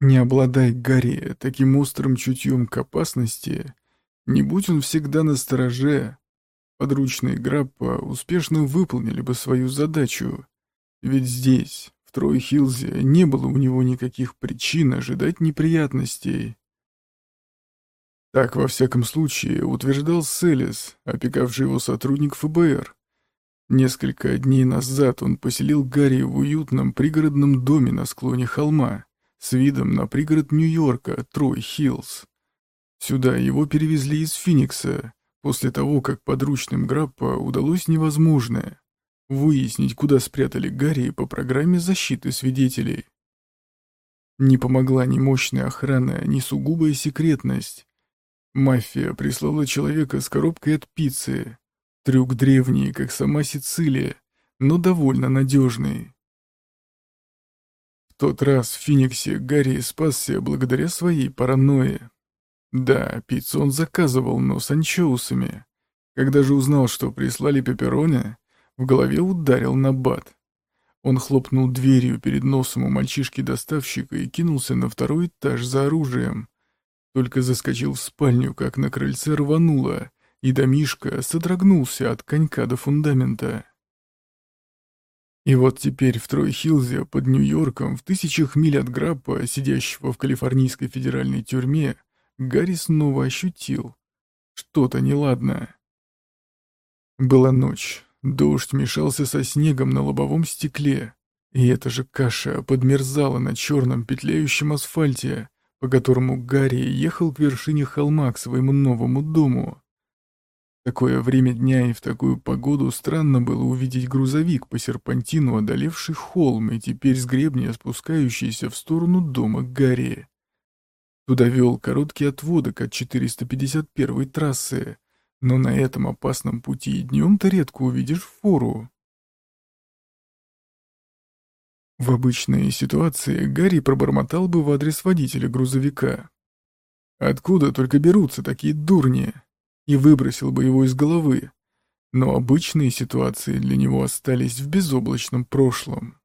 Не обладай Гарри таким острым чутьем к опасности, не будь он всегда на стороже, подручные Граппа успешно выполнили бы свою задачу, ведь здесь, в Трой-Хилзе, не было у него никаких причин ожидать неприятностей. Так, во всяком случае, утверждал Селес, опекавший его сотрудник ФБР. Несколько дней назад он поселил Гарри в уютном пригородном доме на склоне холма с видом на пригород Нью-Йорка, Трой-Хиллз. Сюда его перевезли из Финикса, после того, как подручным Граппа удалось невозможное — выяснить, куда спрятали Гарри по программе защиты свидетелей. Не помогла ни мощная охрана, ни сугубая секретность. Мафия прислала человека с коробкой от пиццы. Трюк древний, как сама Сицилия, но довольно надежный. В тот раз в Фениксе Гарри спасся благодаря своей паранойе. Да, пиццу он заказывал, но с анчоусами. Когда же узнал, что прислали пепперони, в голове ударил на бат. Он хлопнул дверью перед носом у мальчишки-доставщика и кинулся на второй этаж за оружием. Только заскочил в спальню, как на крыльце рвануло, и домишка содрогнулся от конька до фундамента. И вот теперь в Трой-Хилзе под Нью-Йорком, в тысячах миль от Граппа, сидящего в калифорнийской федеральной тюрьме, Гарри снова ощутил. Что-то неладное. Была ночь. Дождь мешался со снегом на лобовом стекле. И эта же каша подмерзала на черном петляющем асфальте, по которому Гарри ехал к вершине холма к своему новому дому. Такое время дня и в такую погоду странно было увидеть грузовик по серпантину, одолевший холм и теперь с гребня спускающийся в сторону дома Гарри. Туда вел короткий отводок от 451-й трассы, но на этом опасном пути днем-то редко увидишь фору. В обычной ситуации Гарри пробормотал бы в адрес водителя грузовика. Откуда только берутся такие дурни? И выбросил бы его из головы. Но обычные ситуации для него остались в безоблачном прошлом.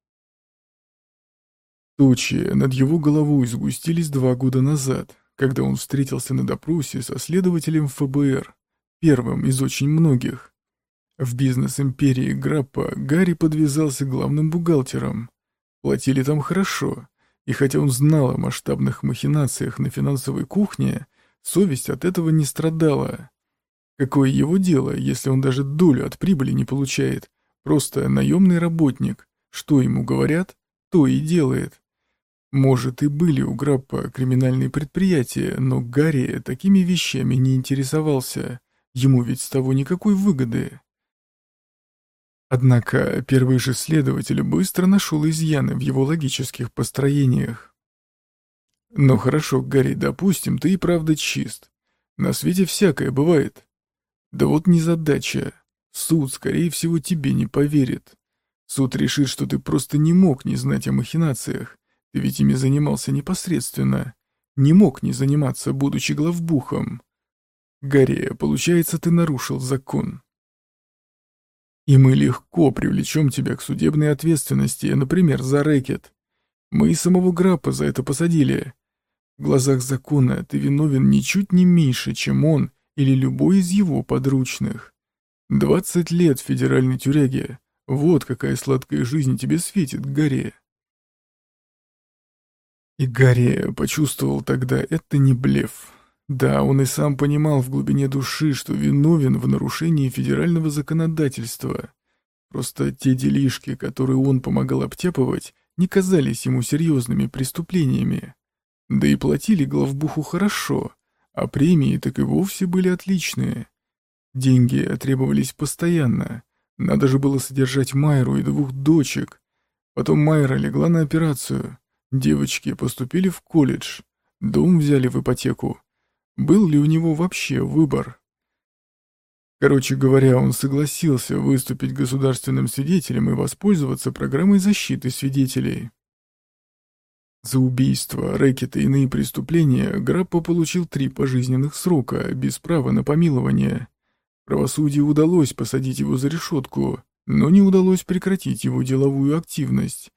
Тучи над его головой сгустились два года назад, когда он встретился на допросе со следователем ФБР, первым из очень многих. В бизнес-империи Граппа Гарри подвязался главным бухгалтером. Платили там хорошо, и хотя он знал о масштабных махинациях на финансовой кухне, совесть от этого не страдала. Какое его дело, если он даже долю от прибыли не получает? Просто наемный работник. Что ему говорят, то и делает. Может, и были у Граппа криминальные предприятия, но Гарри такими вещами не интересовался. Ему ведь с того никакой выгоды. Однако первый же следователь быстро нашел изъяны в его логических построениях. «Ну хорошо, Гарри, допустим, ты и правда чист. На свете всякое бывает. Да вот незадача. Суд, скорее всего, тебе не поверит. Суд решит, что ты просто не мог не знать о махинациях, ты ведь ими занимался непосредственно. Не мог не заниматься, будучи главбухом. Гарри, получается, ты нарушил закон. И мы легко привлечем тебя к судебной ответственности, например, за рэкет. Мы и самого Граппа за это посадили. В глазах закона ты виновен ничуть не меньше, чем он или любой из его подручных. Двадцать лет в федеральной тюряге. Вот какая сладкая жизнь тебе светит, Гарри. И Гарри почувствовал тогда, это не блеф. Да, он и сам понимал в глубине души, что виновен в нарушении федерального законодательства. Просто те делишки, которые он помогал обтяпывать, не казались ему серьезными преступлениями. Да и платили главбуху хорошо, а премии так и вовсе были отличные. Деньги требовались постоянно. Надо же было содержать Майру и двух дочек. Потом Майра легла на операцию. Девочки поступили в колледж, дом взяли в ипотеку. Был ли у него вообще выбор? Короче говоря, он согласился выступить государственным свидетелем и воспользоваться программой защиты свидетелей. За убийство, рэкет и иные преступления Граппо получил три пожизненных срока, без права на помилование. Правосудию удалось посадить его за решетку, но не удалось прекратить его деловую активность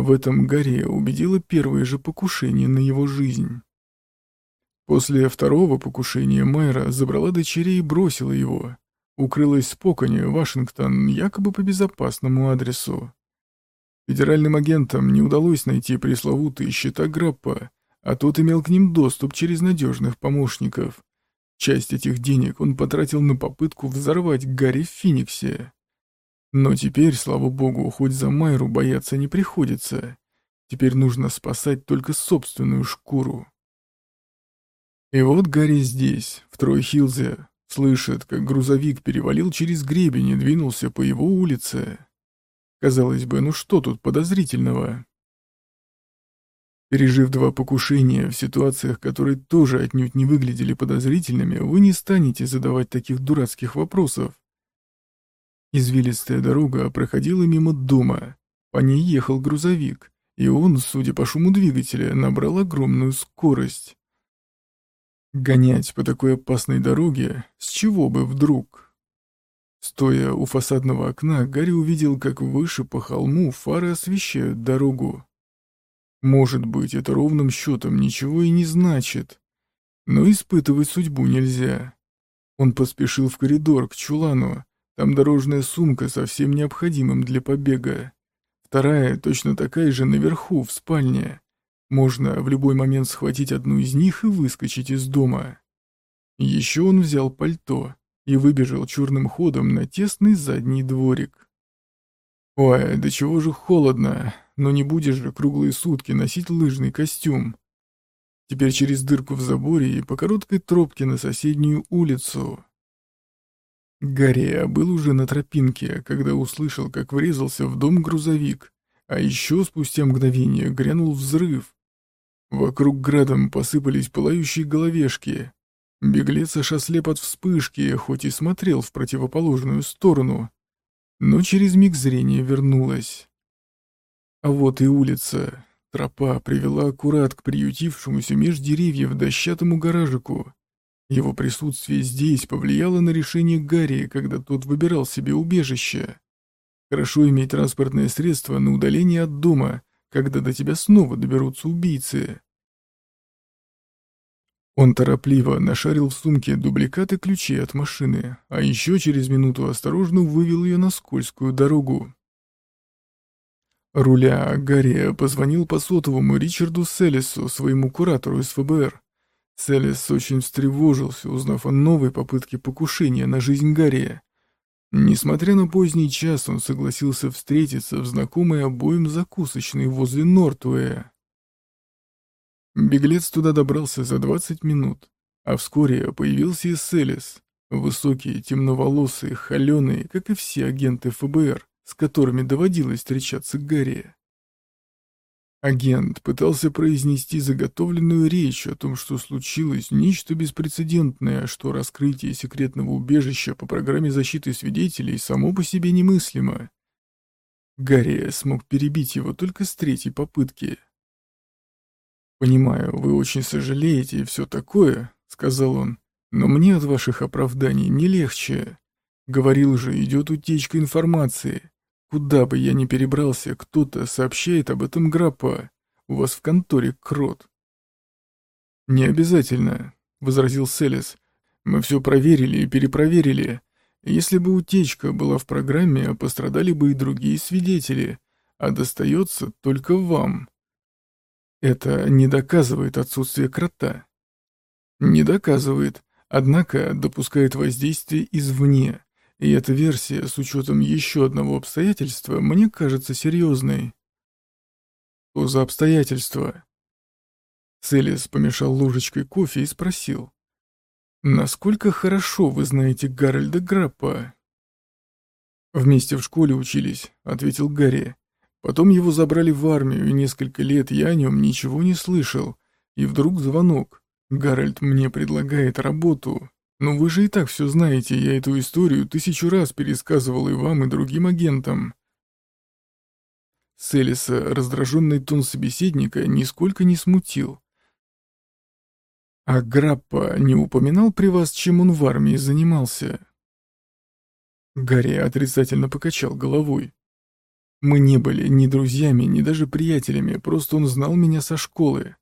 в этом Гарри убедило первое же покушение на его жизнь. После второго покушения Майра забрала дочерей и бросила его. Укрылась с Покони, Вашингтон, якобы по безопасному адресу. Федеральным агентам не удалось найти пресловутые счета Граппа, а тот имел к ним доступ через надежных помощников. Часть этих денег он потратил на попытку взорвать Гарри в Фениксе. Но теперь, слава богу, хоть за Майру бояться не приходится. Теперь нужно спасать только собственную шкуру. И вот Гарри здесь, в Тройхилзе, слышит, как грузовик перевалил через гребень и двинулся по его улице. Казалось бы, ну что тут подозрительного? Пережив два покушения в ситуациях, которые тоже отнюдь не выглядели подозрительными, вы не станете задавать таких дурацких вопросов. Извилистая дорога проходила мимо дома. По ней ехал грузовик, и он, судя по шуму двигателя, набрал огромную скорость. Гонять по такой опасной дороге, с чего бы вдруг? Стоя у фасадного окна, Гарри увидел, как выше по холму фары освещают дорогу. Может быть, это ровным счетом ничего и не значит. Но испытывать судьбу нельзя. Он поспешил в коридор к чулану. Там дорожная сумка со всем необходимым для побега. Вторая, точно такая же наверху, в спальне. Можно в любой момент схватить одну из них и выскочить из дома. Еще он взял пальто и выбежал черным ходом на тесный задний дворик. Ой, да чего же холодно, но не будешь же круглые сутки носить лыжный костюм. Теперь через дырку в заборе и по короткой тропке на соседнюю улицу. Гарри был уже на тропинке, когда услышал, как врезался в дом грузовик, а еще спустя мгновение грянул взрыв. Вокруг градом посыпались пылающие головешки. Беглец аж ослеп от вспышки, хоть и смотрел в противоположную сторону, но через миг зрение вернулось. А вот и улица. Тропа привела аккурат к приютившемуся меж деревьев дощатому гаражику. Его присутствие здесь повлияло на решение Гарри, когда тот выбирал себе убежище. Хорошо иметь транспортное средство на удаление от дома, когда до тебя снова доберутся убийцы. Он торопливо нашарил в сумке дубликаты ключей от машины, а еще через минуту осторожно вывел ее на скользкую дорогу. Руля Гарри позвонил по сотовому Ричарду Селесу, своему куратору из ФБР. Селес очень встревожился, узнав о новой попытке покушения на жизнь Гарри. Несмотря на поздний час, он согласился встретиться в знакомой обоим закусочной возле Нортуэя. Беглец туда добрался за 20 минут, а вскоре появился и Селес, высокий, темноволосый, холеный, как и все агенты ФБР, с которыми доводилось встречаться Гарри. Агент пытался произнести заготовленную речь о том, что случилось нечто беспрецедентное, что раскрытие секретного убежища по программе защиты свидетелей само по себе немыслимо. Гарри смог перебить его только с третьей попытки. «Понимаю, вы очень сожалеете и все такое», — сказал он, «но мне от ваших оправданий не легче. Говорил же, идет утечка информации. Куда бы я ни перебрался, кто-то сообщает об этом Граппа. У вас в конторе крот». «Не обязательно», — возразил Селес. «Мы все проверили и перепроверили. Если бы утечка была в программе, пострадали бы и другие свидетели, а достается только вам». Это не доказывает отсутствие крота. Не доказывает, однако допускает воздействие извне, и эта версия с учетом еще одного обстоятельства мне кажется серьезной. Что за обстоятельства? Селис помешал ложечкой кофе и спросил. «Насколько хорошо вы знаете Гарольда Граппа?» «Вместе в школе учились», — ответил Гарри. Потом его забрали в армию, и несколько лет я о нем ничего не слышал. И вдруг звонок. Гарольд мне предлагает работу. Но вы же и так все знаете, я эту историю тысячу раз пересказывал и вам, и другим агентам. Селиса раздраженный тон собеседника нисколько не смутил. «А Граппа не упоминал при вас, чем он в армии занимался?» Гарри отрицательно покачал головой. Мы не были ни друзьями, ни даже приятелями, просто он знал меня со школы.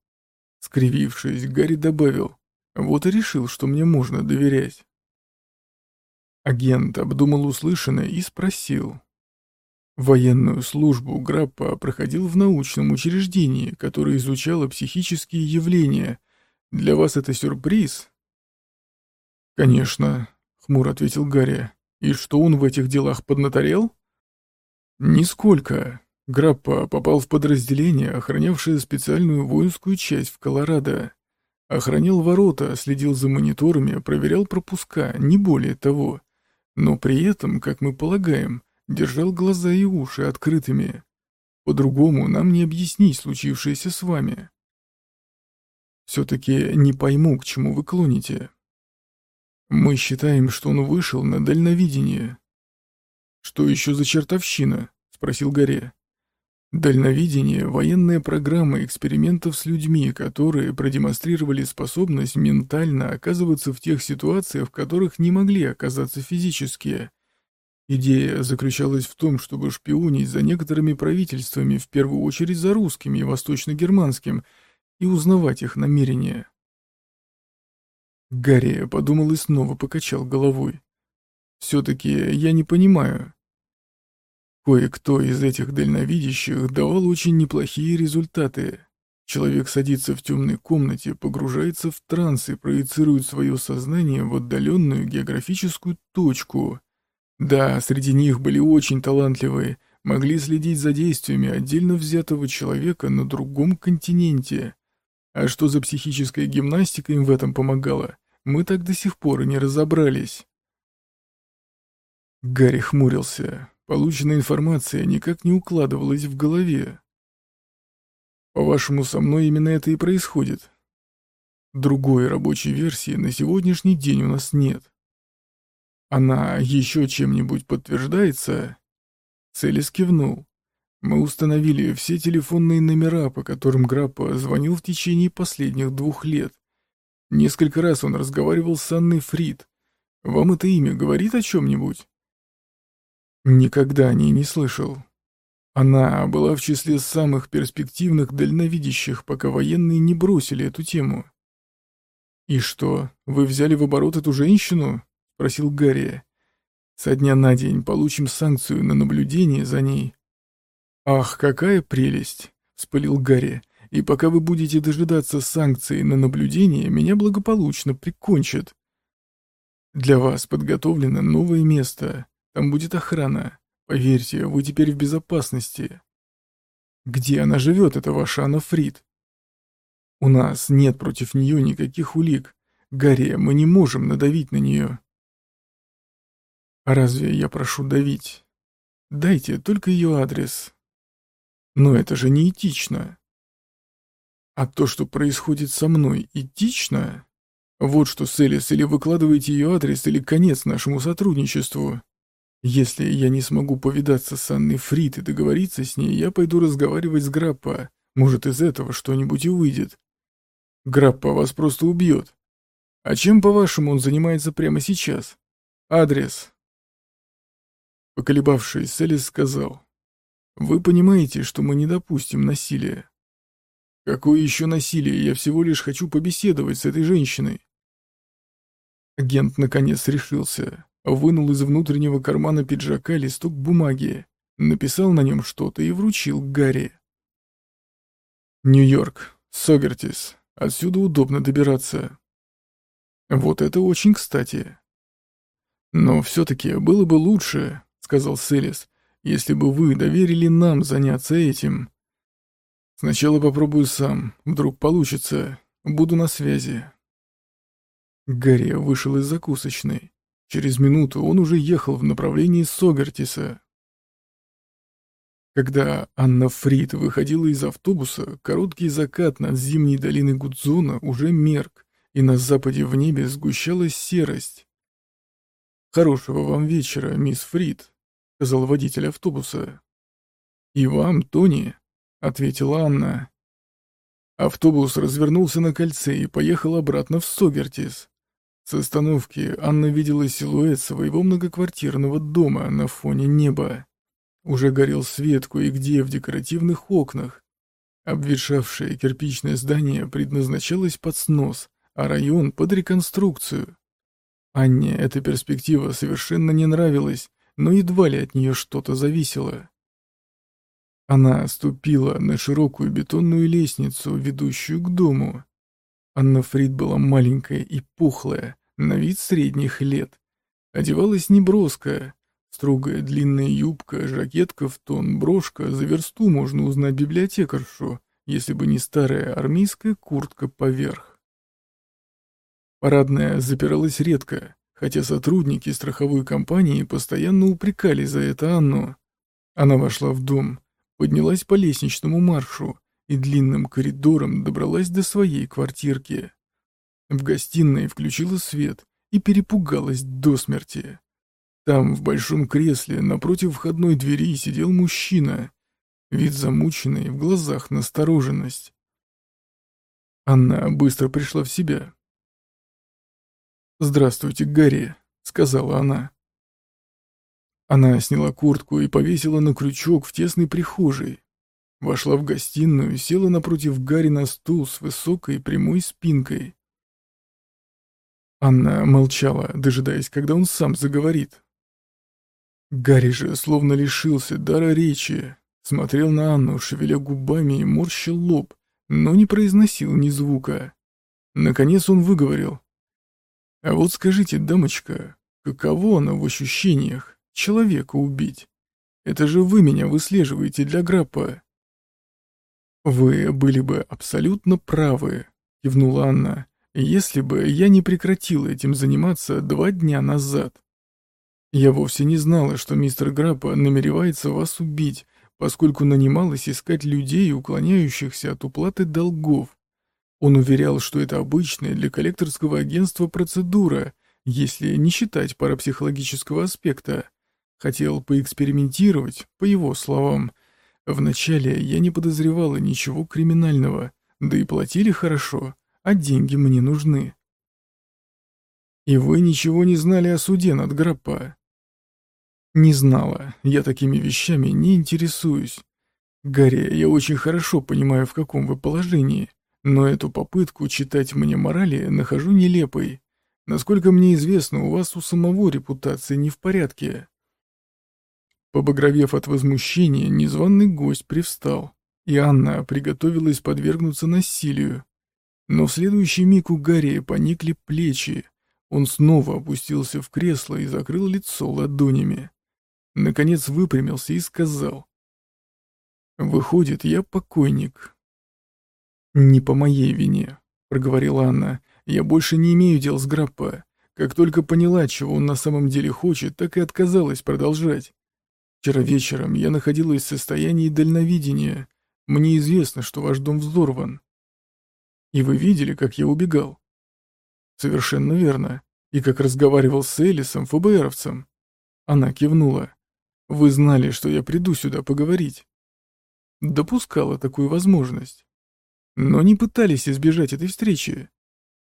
Скривившись, Гарри добавил, вот и решил, что мне можно доверять. Агент обдумал услышанное и спросил. Военную службу Граппа проходил в научном учреждении, которое изучало психические явления. Для вас это сюрприз? Конечно, хмуро ответил Гарри. И что он в этих делах поднаторел? Нисколько. Граппа попал в подразделение, охранявшее специальную воинскую часть в Колорадо. Охранял ворота, следил за мониторами, проверял пропуска, не более того. Но при этом, как мы полагаем, держал глаза и уши открытыми. По-другому нам не объяснить случившееся с вами. Все-таки не пойму, к чему вы клоните. Мы считаем, что он вышел на дальновидение. Что еще за чертовщина? Спросил Горе. Дальновидение — военная программа экспериментов с людьми, которые продемонстрировали способность ментально оказываться в тех ситуациях, в которых не могли оказаться физически. Идея заключалась в том, чтобы шпионить за некоторыми правительствами, в первую очередь за русскими и восточно-германским, и узнавать их намерения. Гарри подумал и снова покачал головой. «Все-таки я не понимаю, Кое-кто из этих дальновидящих давал очень неплохие результаты. Человек садится в темной комнате, погружается в транс и проецирует свое сознание в отдаленную географическую точку. Да, среди них были очень талантливые, могли следить за действиями отдельно взятого человека на другом континенте. А что за психическая гимнастика им в этом помогала, мы так до сих пор и не разобрались. Гарри хмурился. Полученная информация никак не укладывалась в голове. По-вашему, со мной именно это и происходит? Другой рабочей версии на сегодняшний день у нас нет. Она еще чем-нибудь подтверждается? Целис кивнул. Мы установили все телефонные номера, по которым Граппа звонил в течение последних двух лет. Несколько раз он разговаривал с Анной Фрид. Вам это имя говорит о чем-нибудь? Никогда о ней не слышал. Она была в числе самых перспективных дальновидящих, пока военные не бросили эту тему. «И что, вы взяли в оборот эту женщину?» — спросил Гарри. «Со дня на день получим санкцию на наблюдение за ней». «Ах, какая прелесть!» — вспылил Гарри. «И пока вы будете дожидаться санкции на наблюдение, меня благополучно прикончат. Для вас подготовлено новое место, там будет охрана. Поверьте, вы теперь в безопасности. Где она живет, эта ваша Анна Фрид? У нас нет против нее никаких улик. Гарри, мы не можем надавить на нее. А разве я прошу давить? Дайте только ее адрес. Но это же не этично. А то, что происходит со мной, этично? Вот что, Селис, или выкладываете ее адрес, или конец нашему сотрудничеству. Если я не смогу повидаться с Анной Фрид и договориться с ней, я пойду разговаривать с Граппа. Может, из этого что-нибудь и выйдет. Граппа вас просто убьет. А чем, по-вашему, он занимается прямо сейчас? Адрес. Поколебавшись, Селис сказал. Вы понимаете, что мы не допустим насилия. Какое еще насилие? Я всего лишь хочу побеседовать с этой женщиной. Агент наконец решился. Вынул из внутреннего кармана пиджака листок бумаги, написал на нем что-то и вручил Гарри. «Нью-Йорк, Согертис. Отсюда удобно добираться». «Вот это очень кстати». «Но все-таки было бы лучше», — сказал Селис, «если бы вы доверили нам заняться этим». «Сначала попробую сам. Вдруг получится. Буду на связи». Гарри вышел из закусочной. Через минуту он уже ехал в направлении Согартиса. Когда Анна Фрид выходила из автобуса, короткий закат над зимней долиной Гудзона уже мерк, и на западе в небе сгущалась серость. «Хорошего вам вечера, мисс Фрид», — сказал водитель автобуса. «И вам, Тони», — ответила Анна. Автобус развернулся на кольце и поехал обратно в Согертис. С остановки Анна видела силуэт своего многоквартирного дома на фоне неба. Уже горел свет кое-где в декоративных окнах. Обветшавшее кирпичное здание предназначалось под снос, а район — под реконструкцию. Анне эта перспектива совершенно не нравилась, но едва ли от нее что-то зависело. Она ступила на широкую бетонную лестницу, ведущую к дому. Анна Фрид была маленькая и пухлая, на вид средних лет. Одевалась неброско. Строгая длинная юбка, жакетка в тон, брошка, за версту можно узнать библиотекаршу, если бы не старая армейская куртка поверх. Парадная запиралась редко, хотя сотрудники страховой компании постоянно упрекали за это Анну. Она вошла в дом, поднялась по лестничному маршу и длинным коридором добралась до своей квартирки. В гостиной включила свет и перепугалась до смерти. Там, в большом кресле, напротив входной двери, сидел мужчина. Вид замученный, в глазах настороженность. Анна быстро пришла в себя. «Здравствуйте, Гарри», — сказала она. Она сняла куртку и повесила на крючок в тесной прихожей. Вошла в гостиную, села напротив Гарри на стул с высокой прямой спинкой. Анна молчала, дожидаясь, когда он сам заговорит. Гарри же словно лишился дара речи, смотрел на Анну, шевеля губами и морщил лоб, но не произносил ни звука. Наконец он выговорил. «А вот скажите, дамочка, каково оно в ощущениях человека убить? Это же вы меня выслеживаете для граппа». «Вы были бы абсолютно правы», — кивнула Анна, «если бы я не прекратила этим заниматься два дня назад. Я вовсе не знала, что мистер Граппа намеревается вас убить, поскольку нанималась искать людей, уклоняющихся от уплаты долгов. Он уверял, что это обычная для коллекторского агентства процедура, если не считать парапсихологического аспекта. Хотел поэкспериментировать, по его словам. Вначале я не подозревала ничего криминального, да и платили хорошо, а деньги мне нужны. И вы ничего не знали о суде над Граппа? Не знала, я такими вещами не интересуюсь. Гарри, я очень хорошо понимаю, в каком вы положении. Но эту попытку читать мне морали нахожу нелепой. Насколько мне известно, у вас у самого репутация не в порядке. Побагровев от возмущения, незваный гость привстал, и Анна приготовилась подвергнуться насилию. Но в следующий миг у Гарри поникли плечи. Он снова опустился в кресло и закрыл лицо ладонями. Наконец выпрямился и сказал. «Выходит, я покойник, «Не по моей вине», — проговорила Анна. «Я больше не имею дел с Граппа. Как только поняла, чего он на самом деле хочет, так и отказалась продолжать. Вчера вечером я находилась в состоянии дальновидения. Мне известно, что ваш дом взорван. И вы видели, как я убегал?» «Совершенно верно. И как разговаривал с Элисом, ФБРовцем». Она кивнула. «Вы знали, что я приду сюда поговорить?» «Допускала такую возможность» но не пытались избежать этой встречи.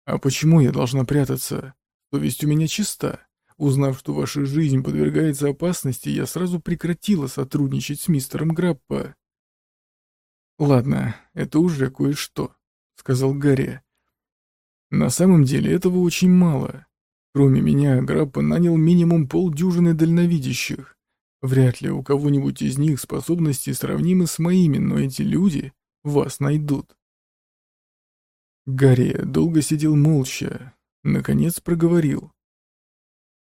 А почему я должна прятаться? Совесть у меня чиста. Узнав, что ваша жизнь подвергается опасности, я сразу прекратила сотрудничать с мистером Граппа. «Ладно, это уже кое-что», — сказал Гарри. «На самом деле этого очень мало. Кроме меня, Граппа нанял минимум полдюжины дальновидящих. Вряд ли у кого-нибудь из них способности сравнимы с моими, но эти люди вас найдут. Гарри долго сидел молча, наконец проговорил.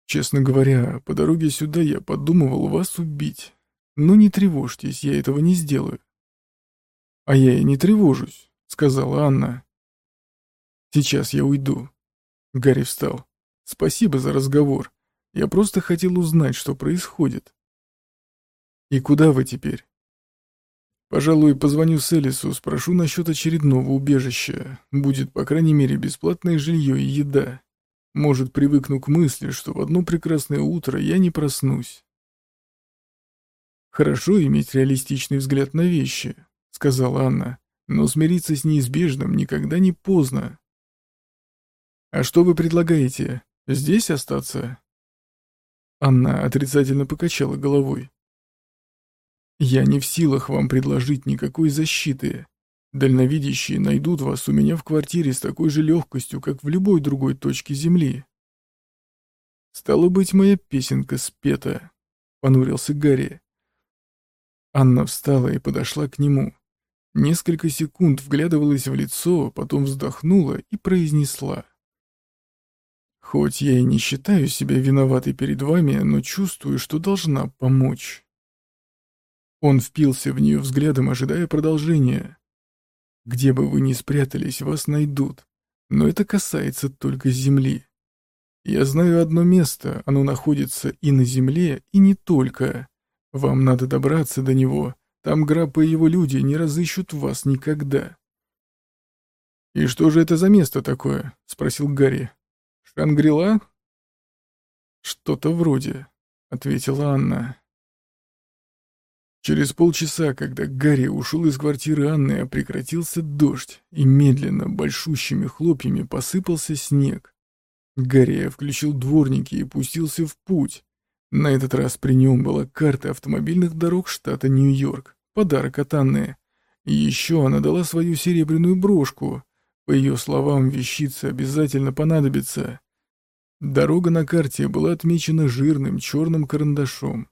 «Честно говоря, по дороге сюда я подумывал вас убить. Но не тревожьтесь, я этого не сделаю». «А я и не тревожусь», — сказала Анна. «Сейчас я уйду». Гарри встал. «Спасибо за разговор. Я просто хотел узнать, что происходит». «И куда вы теперь?» Пожалуй, позвоню Селису, спрошу насчет очередного убежища. Будет, по крайней мере, бесплатное жилье и еда. Может, привыкну к мысли, что в одно прекрасное утро я не проснусь. «Хорошо иметь реалистичный взгляд на вещи», — сказала Анна, «но смириться с неизбежным никогда не поздно». «А что вы предлагаете? Здесь остаться?» Анна отрицательно покачала головой. Я не в силах вам предложить никакой защиты. Дальновидящие найдут вас у меня в квартире с такой же легкостью, как в любой другой точке Земли. Стало быть, моя песенка спета, — понурился Гарри. Анна встала и подошла к нему. Несколько секунд вглядывалась в лицо, потом вздохнула и произнесла. «Хоть я и не считаю себя виноватой перед вами, но чувствую, что должна помочь». Он впился в нее взглядом, ожидая продолжения. «Где бы вы ни спрятались, вас найдут, но это касается только земли. Я знаю одно место, оно находится и на земле, и не только. Вам надо добраться до него» Там Граппа и его люди не разыщут вас никогда. «И что же это за место такое?» — спросил Гарри. «Шангрила?» «Что-то вроде», — ответила Анна. Через полчаса, когда Гарри ушел из квартиры Анны, прекратился дождь, и медленно, большущими хлопьями посыпался снег. Гарри включил дворники и пустился в путь. На этот раз при нем была карта автомобильных дорог штата Нью-Йорк. Подарок от Анны. Еще она дала свою серебряную брошку. По ее словам, вещица обязательно понадобится. Дорога на карте была отмечена жирным черным карандашом.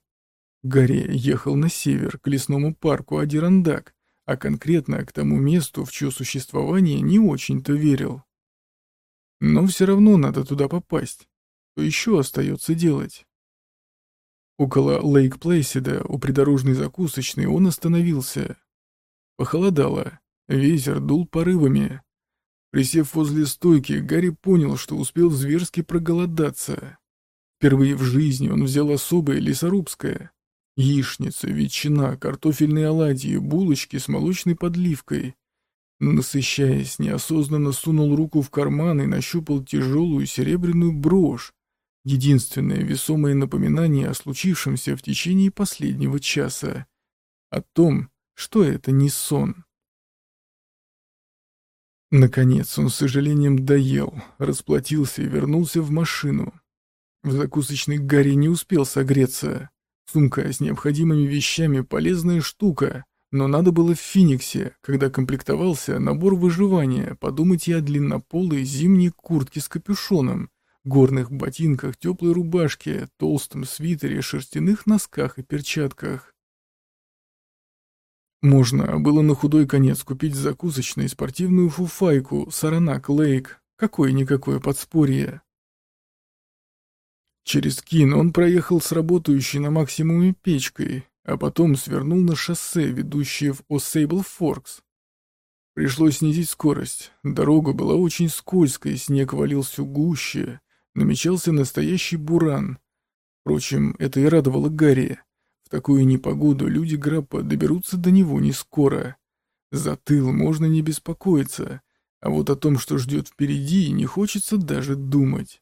Гарри ехал на север, к лесному парку Адирандак, а конкретно к тому месту, в чье существование не очень-то верил. Но все равно надо туда попасть. Что еще остается делать? Около Лейк-Плейсида, у придорожной закусочной, он остановился. Похолодало, ветер дул порывами. Присев возле стойки, Гарри понял, что успел зверски проголодаться. Впервые в жизни он взял особое лесорубское. Яичница, ветчина, картофельные оладьи, булочки с молочной подливкой. Насыщаясь, неосознанно сунул руку в карман и нащупал тяжелую серебряную брошь, Единственное весомое напоминание о случившемся в течение последнего часа. О том, что это не сон. Наконец он с сожалением доел, расплатился и вернулся в машину. В закусочной Гарри не успел согреться. Сумка с необходимыми вещами — полезная штука, но надо было в Фениксе, когда комплектовался набор выживания, подумать и о длиннополой зимней куртке с капюшоном, горных ботинках, теплой рубашке, толстом свитере, шерстяных носках и перчатках. Можно было на худой конец купить закусочной спортивную фуфайку Саранак Лейк, какое-никакое подспорье. Через Кин он проехал с работающей на максимуме печкой, а потом свернул на шоссе, ведущее в О'Сейбл Форкс. Пришлось снизить скорость. Дорога была очень скользкой, снег валил все гуще, намечался настоящий буран. Впрочем, это и радовало Гарри. В такую непогоду люди Граппа доберутся до него не скоро. За тыл можно не беспокоиться, а вот о том, что ждет впереди, не хочется даже думать.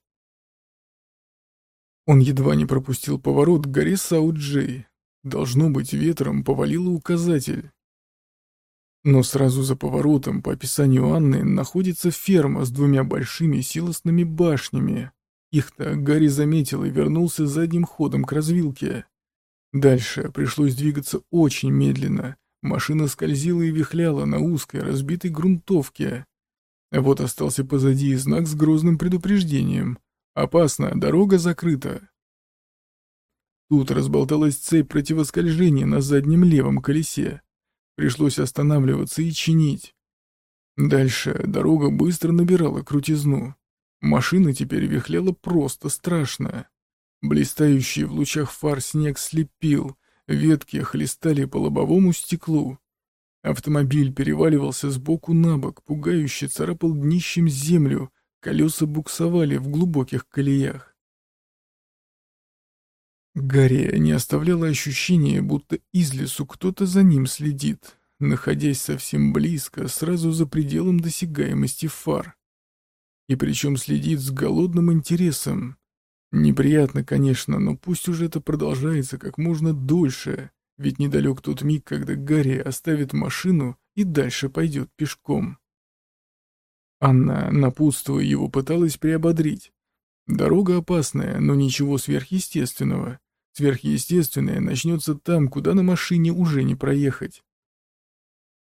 Он едва не пропустил поворот к горе Саут-Джей. Должно быть, ветром повалило указатель. Но сразу за поворотом, по описанию Анны, находится ферма с двумя большими силосными башнями. Их-то Гарри заметил и вернулся задним ходом к развилке. Дальше пришлось двигаться очень медленно. Машина скользила и вихляла на узкой разбитой грунтовке. Вот остался позади знак с грозным предупреждением. «Опасно, дорога закрыта». Тут разболталась цепь противоскольжения на заднем левом колесе. Пришлось останавливаться и чинить. Дальше дорога быстро набирала крутизну. Машина теперь вихляла просто страшно. Блистающий в лучах фар снег слепил, ветки хлестали по лобовому стеклу. Автомобиль переваливался с боку на бок, пугающе царапал днищем землю, колеса буксовали в глубоких колеях. Гарри не оставляло ощущения, будто из лесу кто-то за ним следит, находясь совсем близко, сразу за пределом досягаемости фар. И причем следит с голодным интересом. Неприятно, конечно, но пусть уже это продолжается как можно дольше, ведь недалек тот миг, когда Гарри оставит машину и дальше пойдет пешком. Анна, напутствуя его, пыталась приободрить. Дорога опасная, но ничего сверхъестественного. Сверхъестественное начнется там, куда на машине уже не проехать.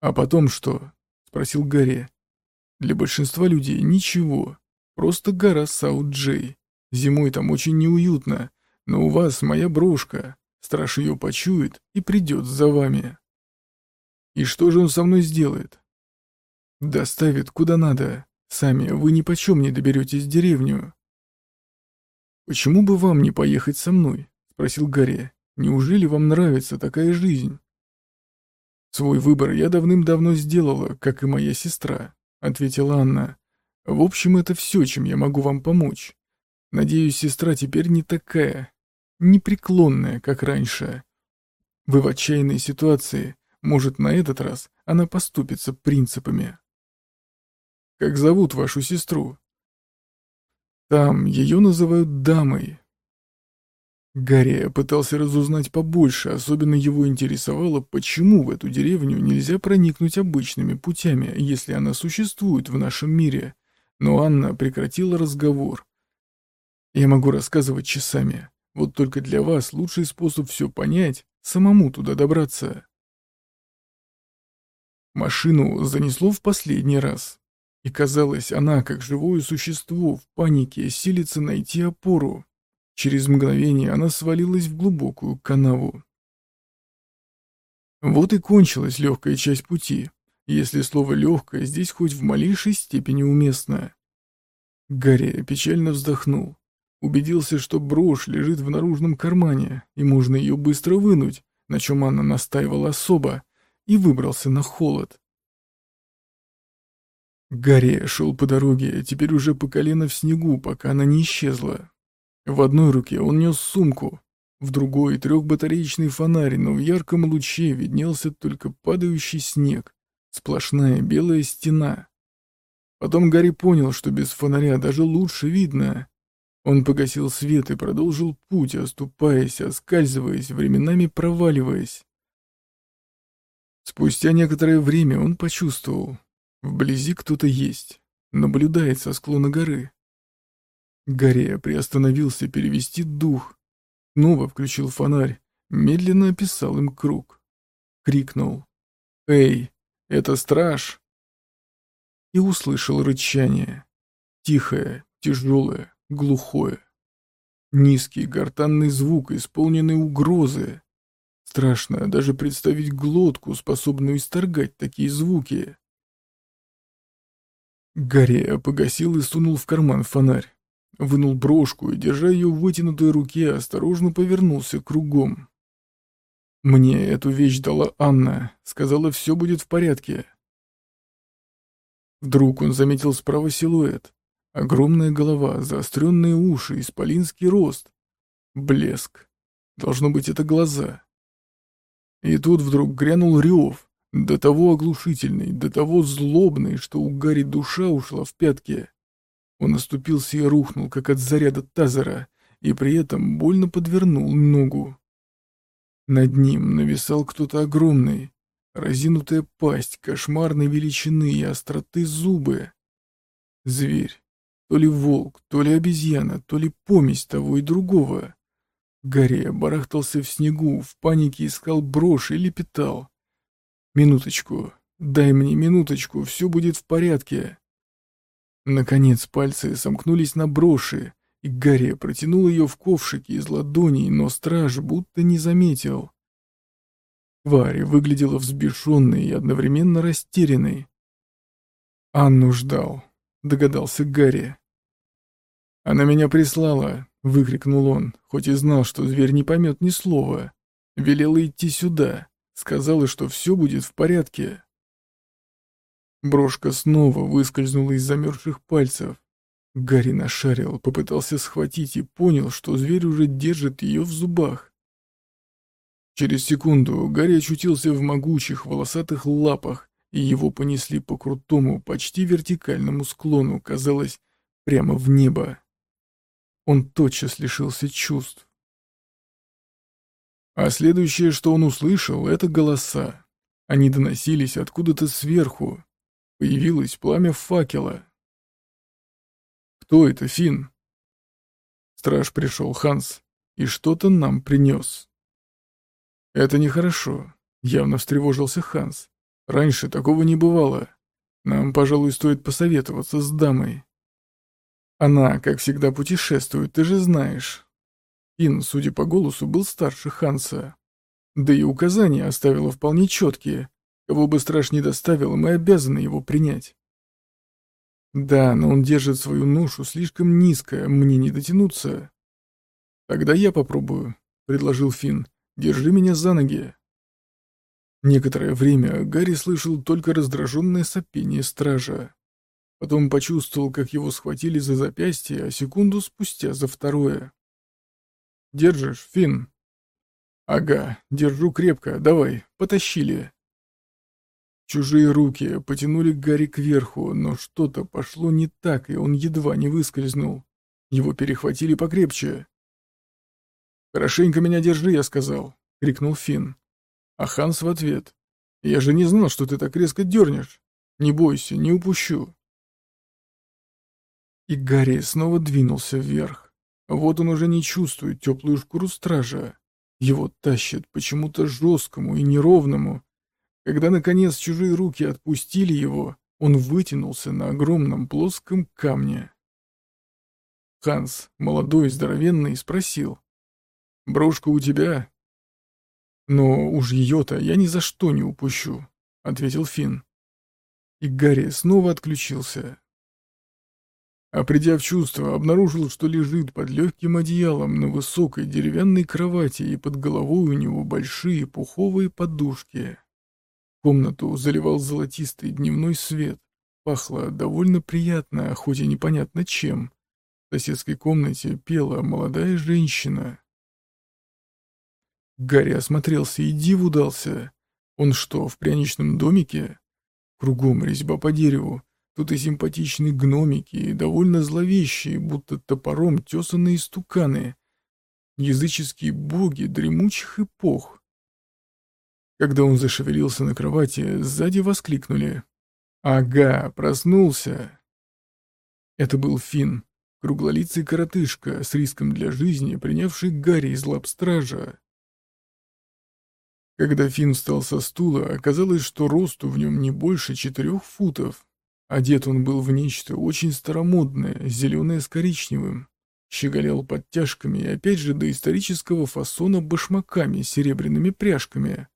«А потом что?» — спросил Гарри. «Для большинства людей ничего. Просто гора Саут-Джей. Зимой там очень неуютно, но у вас моя брошка. Страж ее почует и придет за вами». «И что же он со мной сделает?» «Доставит куда надо. Сами вы ни почем не доберетесь в деревню». «Почему бы вам не поехать со мной?» — спросил Гарри. «Неужели вам нравится такая жизнь?» «Свой выбор я давным-давно сделала, как и моя сестра», — ответила Анна. «В общем, это все, чем я могу вам помочь. Надеюсь, сестра теперь не такая, непреклонная, как раньше. Вы в отчаянной ситуации, может, на этот раз она поступится принципами». «Как зовут вашу сестру?» «Там ее называют дамой, Гарри пытался разузнать побольше, особенно его интересовало, почему в эту деревню нельзя проникнуть обычными путями, если она существует в нашем мире. Но Анна прекратила разговор. «Я могу рассказывать часами. Вот только для вас лучший способ все понять — самому туда добраться». Машину занесло в последний раз. И казалось, она, как живое существо, в панике силится найти опору, Через мгновение она свалилась в глубокую канаву. Вот и кончилась легкая часть пути, если слово «легкое» здесь хоть в малейшей степени уместно. Гарри печально вздохнул. Убедился, что брошь лежит в наружном кармане, и можно ее быстро вынуть, на чем Анна настаивала особо, и выбрался на холод. Гарри шел по дороге, теперь уже по колено в снегу, пока она не исчезла. В одной руке он нес сумку, в другой — трехбатареечный фонарь, но в ярком луче виднелся только падающий снег, сплошная белая стена. Потом Гарри понял, что без фонаря даже лучше видно. Он погасил свет и продолжил путь, оступаясь, оскальзываясь, временами проваливаясь. Спустя некоторое время он почувствовал, вблизи кто-то есть, наблюдает со склона горы. Гарри приостановился перевести дух. Снова включил фонарь, медленно описал им круг. Крикнул. «Эй, это страж!» И услышал рычание. Тихое, тяжелое, глухое. Низкий гортанный звук, исполненный угрозы. Страшно даже представить глотку, способную исторгать такие звуки. Гарри погасил и сунул в карман фонарь. Вынул брошку и, держа ее в вытянутой руке, осторожно повернулся кругом. «Мне эту вещь дала Анна. Сказала, все будет в порядке». Вдруг он заметил справа силуэт. Огромная голова, заостренные уши, исполинский рост. Блеск. Должно быть, это глаза. И тут вдруг грянул рев, до того оглушительный, до того злобный, что у Гарри душа ушла в пятки. Он оступился и рухнул, как от заряда тазера, и при этом больно подвернул ногу. Над ним нависал кто-то огромный, разинутая пасть, кошмарной величины и остроты зубы. Зверь. То ли волк, то ли обезьяна, то ли помесь того и другого. Гарри барахтался в снегу, в панике искал брошь и лепетал. «Минуточку, дай мне минуточку, все будет в порядке». Наконец пальцы сомкнулись на броши, и Гарри протянул ее в ковшике из ладоней, но страж будто не заметил. Тварь выглядела взбешенной и одновременно растерянной. «Анну ждал», — догадался Гарри. «Она меня прислала», — выкрикнул он, хоть и знал, что зверь не поймет ни слова. Велела идти сюда, сказала, что все будет в порядке. Брошка снова выскользнула из замерзших пальцев. Гарри нашарил, попытался схватить и понял, что зверь уже держит ее в зубах. Через секунду Гарри очутился в могучих волосатых лапах, и его понесли по крутому, почти вертикальному склону, казалось, прямо в небо. Он тотчас лишился чувств. А следующее, что он услышал, это голоса. Они доносились откуда-то сверху, Появилось пламя факела. «Кто это, Финн?» Страж пришел, Ханс. и что-то нам принес. Это нехорошо, явно встревожился Ханс. Раньше такого не бывало. Нам, пожалуй, стоит посоветоваться с дамой. Она, как всегда, путешествует, ты же знаешь. Ин, судя по голосу, был старше Ханса. Да и указания оставила вполне четкие. Кого бы страж не доставил, мы обязаны его принять. Да, но он держит свою ношу слишком низко, мне не дотянуться. Тогда я попробую, предложил Финн. Держи меня за ноги. Некоторое время Гарри слышал только раздраженное сопение стража. Потом почувствовал, как его схватили за запястье, а секунду спустя за второе. «Держишь, Финн?» «Ага, держу крепко, давай, потащили». Чужие руки потянули Гарри кверху, но что-то пошло не так, и он едва не выскользнул. Его перехватили покрепче. «Хорошенько меня держи», — я сказал, — крикнул Финн. А Ханс в ответ. «Я же не знал, что ты так резко дернешь. Не бойся, не упущу». И Гарри снова двинулся вверх. Вот он уже не чувствует теплую шкуру стража. Его тащат почему-то жесткому и неровному. Когда, наконец, чужие руки отпустили его, он вытянулся на огромном плоском камне. Ханс, молодой и здоровенный, спросил. «Брошка у тебя?» «Но уж ее-то я ни за что не упущу», — ответил Финн. И Гарри снова отключился. А придя в чувство, обнаружил, что лежит под легким одеялом на высокой деревянной кровати и под головой у него большие пуховые подушки. Комнату заливал золотистый дневной свет. Пахло довольно приятно, хоть и непонятно чем. В соседской комнате пела молодая женщина. Гарри осмотрелся и диву дался. Он что, в пряничном домике? Кругом резьба по дереву, Тут и симпатичные гномики, и довольно зловещие, будто топором тесанные стуканы. Языческие боги дремучих эпох. Когда он зашевелился на кровати, сзади воскликнули. «Ага, проснулся!» Это был Финн, круглолицый коротышка с риском для жизни, принявший Гарри из лап стража. Когда Финн встал со стула, оказалось, что росту в нем не больше четырех футов. Одет он был в нечто очень старомодное, зеленое с коричневым. Щеголял подтяжками и опять же до исторического фасона башмаками с серебряными пряжками.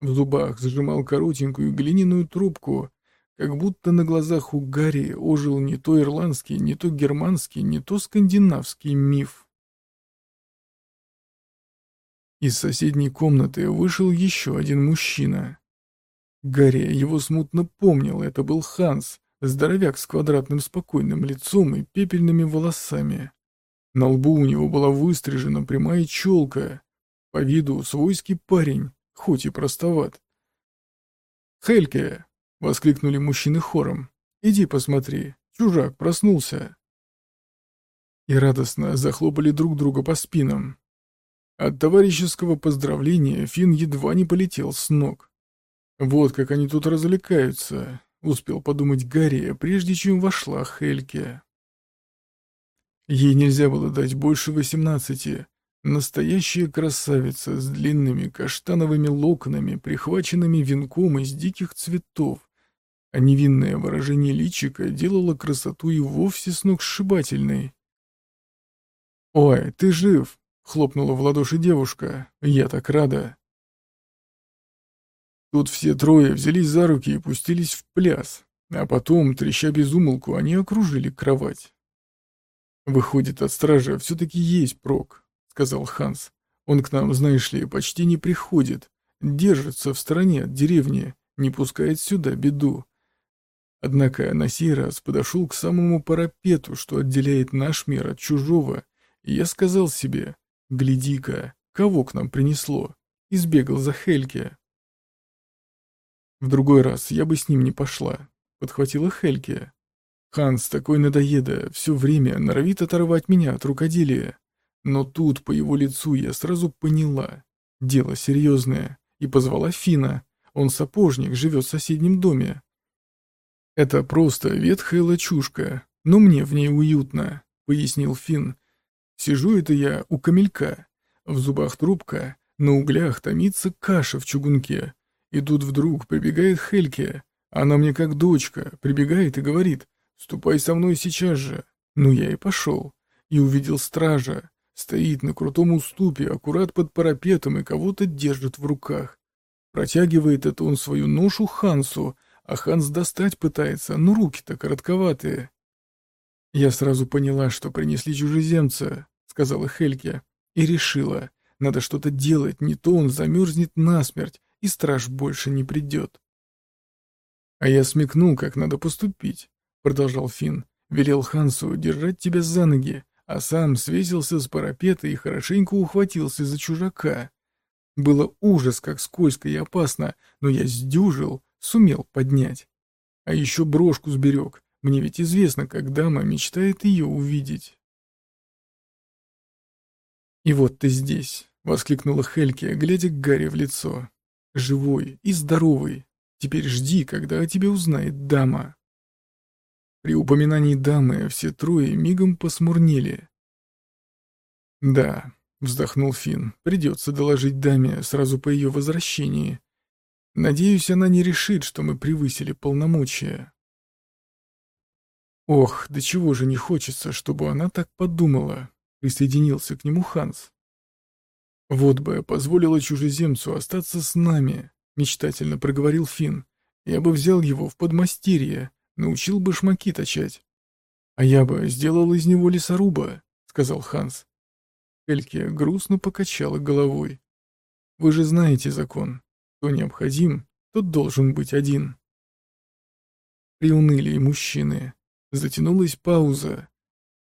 В зубах зажимал коротенькую глиняную трубку, как будто на глазах у Гарри ожил не то ирландский, не то германский, не то скандинавский миф. Из соседней комнаты вышел еще один мужчина. Гарри его смутно помнил, это был Ханс, Здоровяк с квадратным спокойным лицом и пепельными волосами. На лбу у него была выстрижена прямая челка. По виду свойский парень, хоть и простоват. «Хельке!» — воскликнули мужчины хором. «Иди посмотри, чужак проснулся!» И радостно захлопали друг друга по спинам. От товарищеского поздравления Финн едва не полетел с ног. Вот как они тут развлекаются, Успел подумать Гарри, прежде чем вошла Хельке. Ей нельзя было дать больше восемнадцати. Настоящая красавица с длинными каштановыми локонами, прихваченными венком из диких цветов. А невинное выражение личика делало красоту и вовсе сногсшибательной. «Ой, ты жив!» — хлопнула в ладоши девушка. «Я так рада!» Тут все трое взялись за руки и пустились в пляс, а потом, треща без умолку, они окружили кровать. «Выходит, от стража все-таки есть прок», — сказал Ханс. «Он к нам, знаешь ли, почти не приходит, держится в стороне от деревни, не пускает сюда беду. Однако на сей раз подошел к самому парапету, что отделяет наш мир от чужого, и я сказал себе, гляди-ка, кого к нам принесло, и сбегал за Хельке. В другой раз я бы с ним не пошла, подхватила Хельке. Ханс такой надоеда, все время норовит оторвать меня от рукоделия. Но тут по его лицу я сразу поняла. Дело серьезное. И позвала Фина. Он сапожник, живет в соседнем доме. Это просто ветхая лачушка, но мне в ней уютно, пояснил Фин. Сижу это я у камелька. В зубах трубка, на углях томится каша в чугунке. И тут вдруг прибегает Хельке. Она мне как дочка, прибегает и говорит, «Ступай со мной сейчас же». Ну я и пошел. И увидел стража. Стоит на крутом уступе, аккурат под парапетом и кого-то держит в руках. Протягивает это он свою ношу Хансу, а Ханс достать пытается, но руки-то коротковатые. «Я сразу поняла, что принесли чужеземца», — сказала Хельке, и решила, надо что-то делать, не то он замерзнет насмерть, и страж больше не придет. «А я смекнул, как надо поступить», — продолжал Финн. Велел Хансу держать тебя за ноги, а сам свесился с парапета и хорошенько ухватился за чужака. Было ужас, как скользко и опасно, но я сдюжил, сумел поднять. А еще брошку сберег, мне ведь известно, как дама мечтает ее увидеть. «И вот ты здесь», — воскликнула Хельке, глядя к Гарри в лицо. «Живой и здоровый. Теперь жди, когда о тебе узнает дама». При упоминании дамы все трое мигом посмурнели. «Да», — вздохнул Финн, — «придется доложить даме сразу по ее возвращении. Надеюсь, она не решит, что мы превысили полномочия». «Ох, да чего же не хочется, чтобы она так подумала», — присоединился к нему Ханс. «Вот бы позволила чужеземцу остаться с нами», — мечтательно проговорил Финн. «Я бы взял его в подмастерье, научил башмаки точать». «А я бы сделал из него лесоруба», — сказал Ханс. Эльке грустно покачала головой. «Вы же знаете закон. Кто необходим, тот должен быть один». Приуныли и мужчины. Затянулась пауза.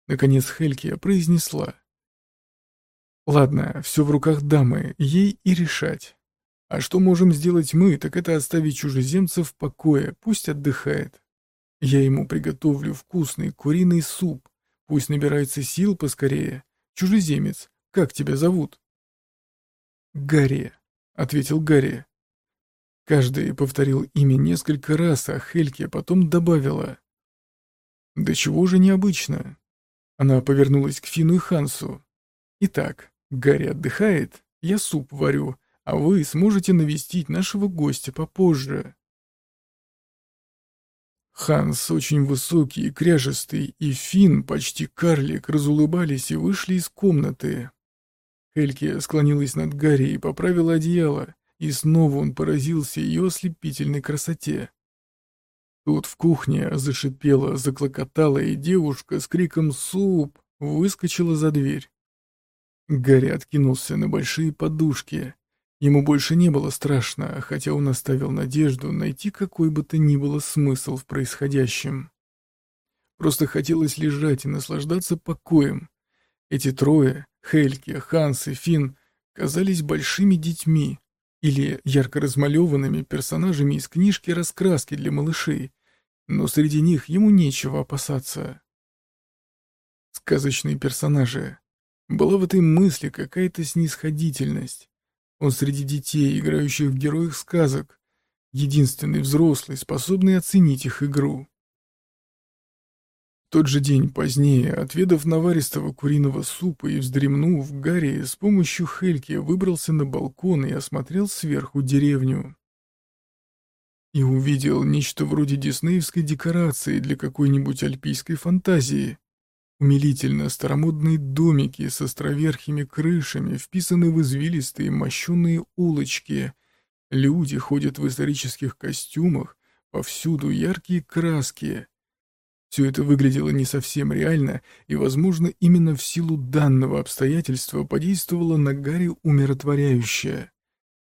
Наконец Хельке произнесла. «Ладно, все в руках дамы, ей и решать. А что можем сделать мы, так это оставить чужеземца в покое, пусть отдыхает. Я ему приготовлю вкусный куриный суп, пусть набирается сил поскорее. Чужеземец, как тебя зовут?» «Гарри», — ответил Гарри. Каждый повторил имя несколько раз, а Хельке потом добавила. «Да чего же необычно?» Она повернулась к Фину и Хансу. «Итак, Гарри отдыхает, я суп варю, а вы сможете навестить нашего гостя попозже». Ханс очень высокий и кряжестый, и Фин, почти карлик, разулыбались и вышли из комнаты. Хельке склонилась над Гарри и поправила одеяло, и снова он поразился ее ослепительной красоте. Тут в кухне зашипела, заклокотала, и девушка с криком «Суп!» выскочила за дверь. Гарри откинулся на большие подушки. Ему больше не было страшно, хотя он оставил надежду найти какой бы то ни было смысл в происходящем. Просто хотелось лежать и наслаждаться покоем. Эти трое, Хельке, Ханс и Финн, казались большими детьми или ярко размалеванными персонажами из книжки «Раскраски для малышей», но среди них ему нечего опасаться. Сказочные персонажи. Была в этой мысли какая-то снисходительность. Он среди детей, играющих в героях сказок, единственный взрослый, способный оценить их игру. В тот же день позднее, отведав наваристого куриного супа и вздремнув, Гарри с помощью Хельки выбрался на балкон и осмотрел сверху деревню и увидел нечто вроде диснеевской декорации для какой-нибудь альпийской фантазии. Умилительно старомодные домики с островерхими крышами, вписаны в извилистые мощенные улочки. Люди ходят в исторических костюмах, повсюду яркие краски. Все это выглядело не совсем реально, и, возможно, именно в силу данного обстоятельства подействовало на Гарри умиротворяюще.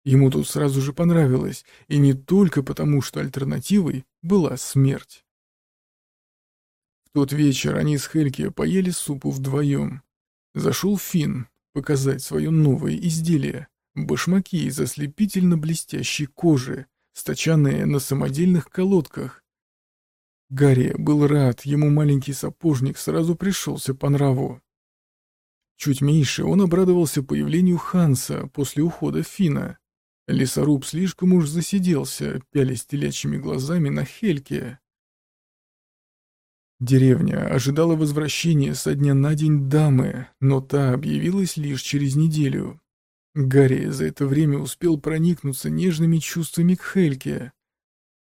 Ему тут сразу же понравилось, и не только потому, что альтернативой была смерть. Тот вечер они с Хельки поели супу вдвоем. Зашел Финн показать свое новое изделие — башмаки из ослепительно блестящей кожи, сточанные на самодельных колодках. Гарри был рад, ему маленький сапожник сразу пришелся по нраву. Чуть меньше он обрадовался появлению Ханса после ухода Фина. Лесоруб слишком уж засиделся, пялясь телячьими глазами на Хельке. Деревня ожидала возвращения со дня на день дамы, но та объявилась лишь через неделю. Гарри за это время успел проникнуться нежными чувствами к Хельке.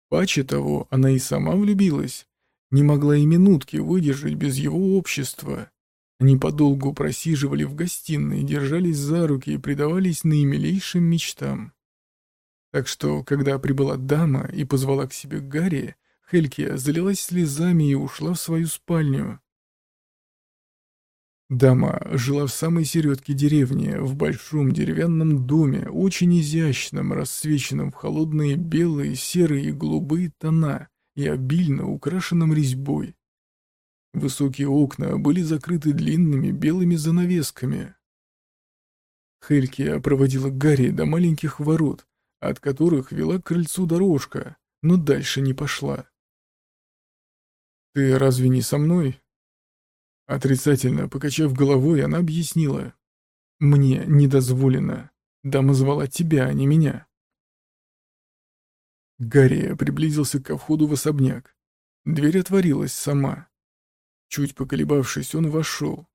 Паче того, она и сама влюбилась, не могла и минутки выдержать без его общества. Они подолгу просиживали в гостиной, держались за руки и предавались наимилейшим мечтам. Так что, когда прибыла дама и позвала к себе Гарри, Хельке залилась слезами и ушла в свою спальню. Дама жила в самой середке деревни, в большом деревянном доме, очень изящном, рассвеченном в холодные белые, серые и голубые тона и обильно украшенном резьбой. Высокие окна были закрыты длинными белыми занавесками. Хельке проводила Гарри до маленьких ворот, от которых вела к крыльцу дорожка, но дальше не пошла. «Ты разве не со мной?» Отрицательно покачав головой, она объяснила. «Мне не дозволено. Дама звала тебя, а не меня». Гарри приблизился ко входу в особняк. Дверь отворилась сама. Чуть поколебавшись, он вошел.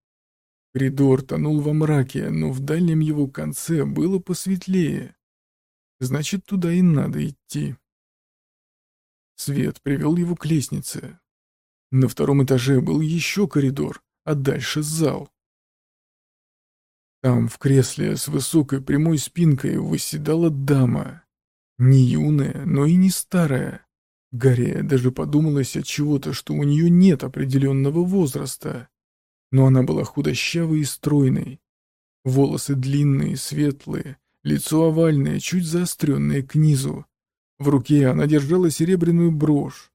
Коридор тонул во мраке, но в дальнем его конце было посветлее. Значит, туда и надо идти. Свет привел его к лестнице. На втором этаже был еще коридор, а дальше зал. Там, в кресле с высокой прямой спинкой, восседала дама. Не юная, но и не старая. Гарри даже подумалось от чего-то, что у нее нет определенного возраста. Но она была худощавой и стройной. Волосы длинные, светлые, лицо овальное, чуть заостренное к низу. В руке она держала серебряную брошь.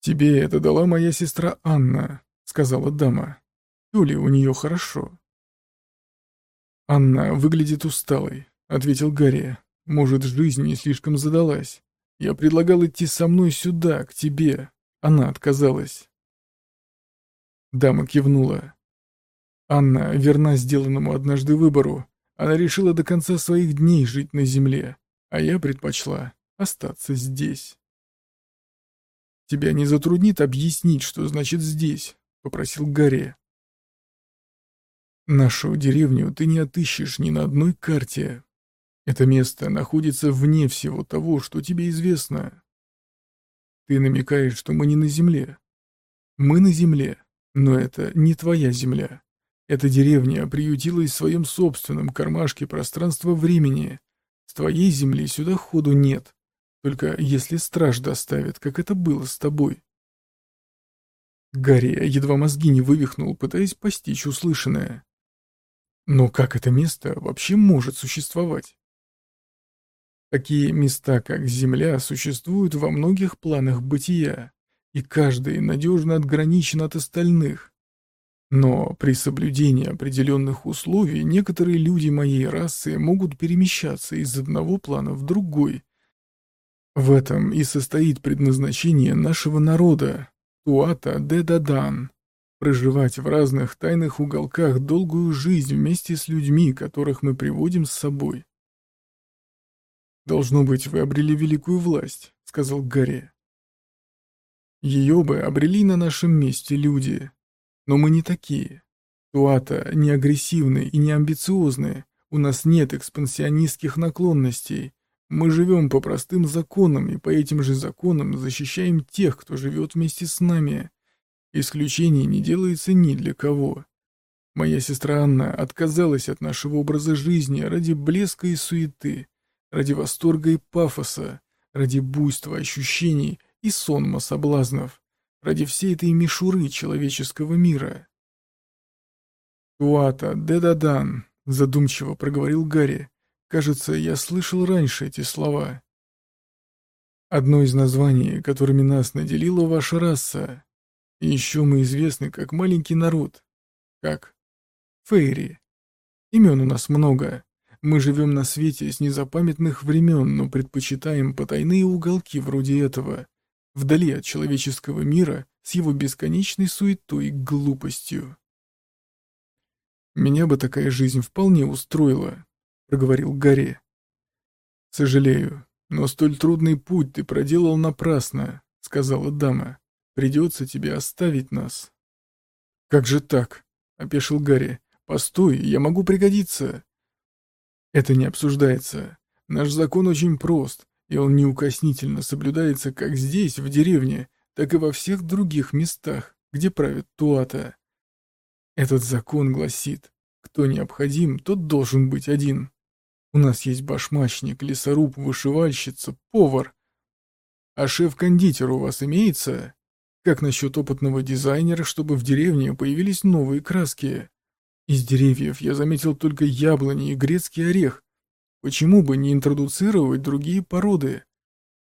«Тебе это дала моя сестра Анна», — сказала дама. «То у нее хорошо?» «Анна выглядит усталой», — ответил Гарри. «Может, жизнь не слишком задалась. Я предлагал идти со мной сюда, к тебе. Она отказалась». Дама кивнула. Анна верна сделанному однажды выбору. Она решила до конца своих дней жить на земле, а я предпочла остаться здесь. «Тебя не затруднит объяснить, что значит здесь?» — попросил Гарри. «Нашу деревню ты не отыщешь ни на одной карте. Это место находится вне всего того, что тебе известно. Ты намекаешь, что мы не на земле. Мы на земле, но это не твоя земля. Эта деревня приютилась в своем собственном кармашке пространства-времени. С твоей земли сюда ходу нет. Только если страж доставит, как это было с тобой. Гарри едва мозги не вывихнул, пытаясь постичь услышанное. Но как это место вообще может существовать? Такие места, как Земля, существуют во многих планах бытия, и каждый надежно отграничен от остальных. Но при соблюдении определенных условий некоторые люди моей расы могут перемещаться из одного плана в другой, в этом и состоит предназначение нашего народа, Туата де Дадан, проживать в разных тайных уголках долгую жизнь вместе с людьми, которых мы приводим с собой. «Должно быть, вы обрели великую власть», — сказал Гарри. «Ее бы обрели на нашем месте люди. Но мы не такие. Туата не агрессивные и не амбициозные, у нас нет экспансионистских наклонностей, мы живем по простым законам, и по этим же законам защищаем тех, кто живет вместе с нами. Исключений не делается ни для кого. Моя сестра Анна отказалась от нашего образа жизни ради блеска и суеты, ради восторга и пафоса, ради буйства ощущений и сонма соблазнов, ради всей этой мишуры человеческого мира. «Туата, Дедадан», — задумчиво проговорил Гарри, Кажется, я слышал раньше эти слова. Одно из названий, которыми нас наделила ваша раса. И еще мы известны как маленький народ. Как? Фейри. Имен у нас много. Мы живем на свете с незапамятных времен, но предпочитаем потайные уголки вроде этого, вдали от человеческого мира с его бесконечной суетой и глупостью. Меня бы такая жизнь вполне устроила, проговорил Гарри. «Сожалею, но столь трудный путь ты проделал напрасно», — сказала дама. Придется тебе оставить нас». «Как же так?» — опешил Гарри. «Постой, я могу пригодиться». «Это не обсуждается. Наш закон очень прост, и он неукоснительно соблюдается как здесь, в деревне, так и во всех других местах, где правит Туата. Этот закон гласит, кто необходим, тот должен быть один. У нас есть башмачник, лесоруб, вышивальщица, повар. А шеф-кондитер у вас имеется? Как насчет опытного дизайнера, чтобы в деревне появились новые краски? Из деревьев я заметил только яблони и грецкий орех. Почему бы не интродуцировать другие породы?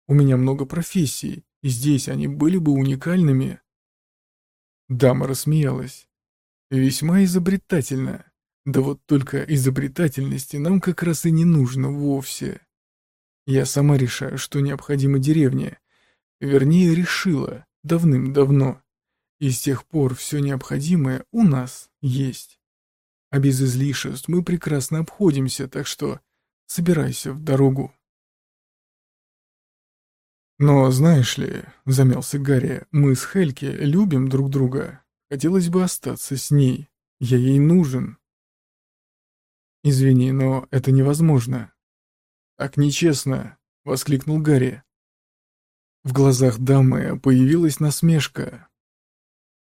У меня много профессий, и здесь они были бы уникальными. Дама рассмеялась. Весьма изобретательно. Да вот только изобретательности нам как раз и не нужно вовсе. Я сама решаю, что необходимо деревне. Вернее, решила давным-давно. И с тех пор все необходимое у нас есть. А без излишеств мы прекрасно обходимся, так что собирайся в дорогу. «Но знаешь ли, — замялся Гарри, — мы с Хельки любим друг друга. Хотелось бы остаться с ней. Я ей нужен». «Извини, но это невозможно». «Так нечестно!» — воскликнул Гарри. В глазах дамы появилась насмешка.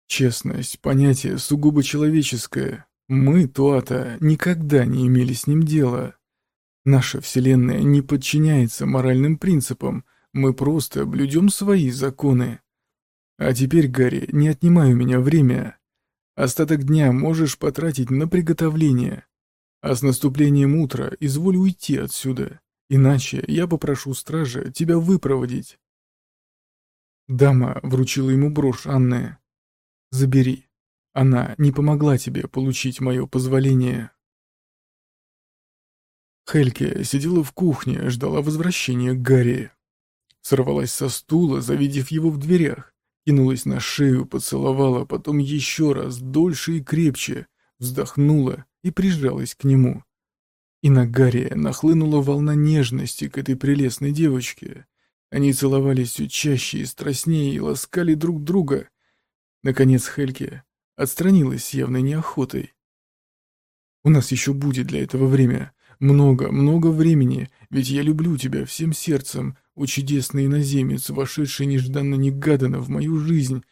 «Честность — понятие сугубо человеческое. Мы, Туата, никогда не имели с ним дела. Наша Вселенная не подчиняется моральным принципам — мы просто блюдем свои законы. А теперь, Гарри, не отнимай у меня время. Остаток дня можешь потратить на приготовление. А с наступлением утра изволь уйти отсюда, иначе я попрошу стража тебя выпроводить. Дама вручила ему брошь Анны. Забери. Она не помогла тебе получить мое позволение. Хельке сидела в кухне, ждала возвращения Гарри. Сорвалась со стула, завидев его в дверях. Кинулась на шею, поцеловала, потом еще раз, дольше и крепче, вздохнула и прижалась к нему. И на Гарри нахлынула волна нежности к этой прелестной девочке. Они целовались все чаще и страстнее и ласкали друг друга. Наконец Хельке отстранилась с явной неохотой. «У нас еще будет для этого время. Много, много времени, ведь я люблю тебя всем сердцем, о чудесный иноземец, вошедший нежданно-негаданно в мою жизнь.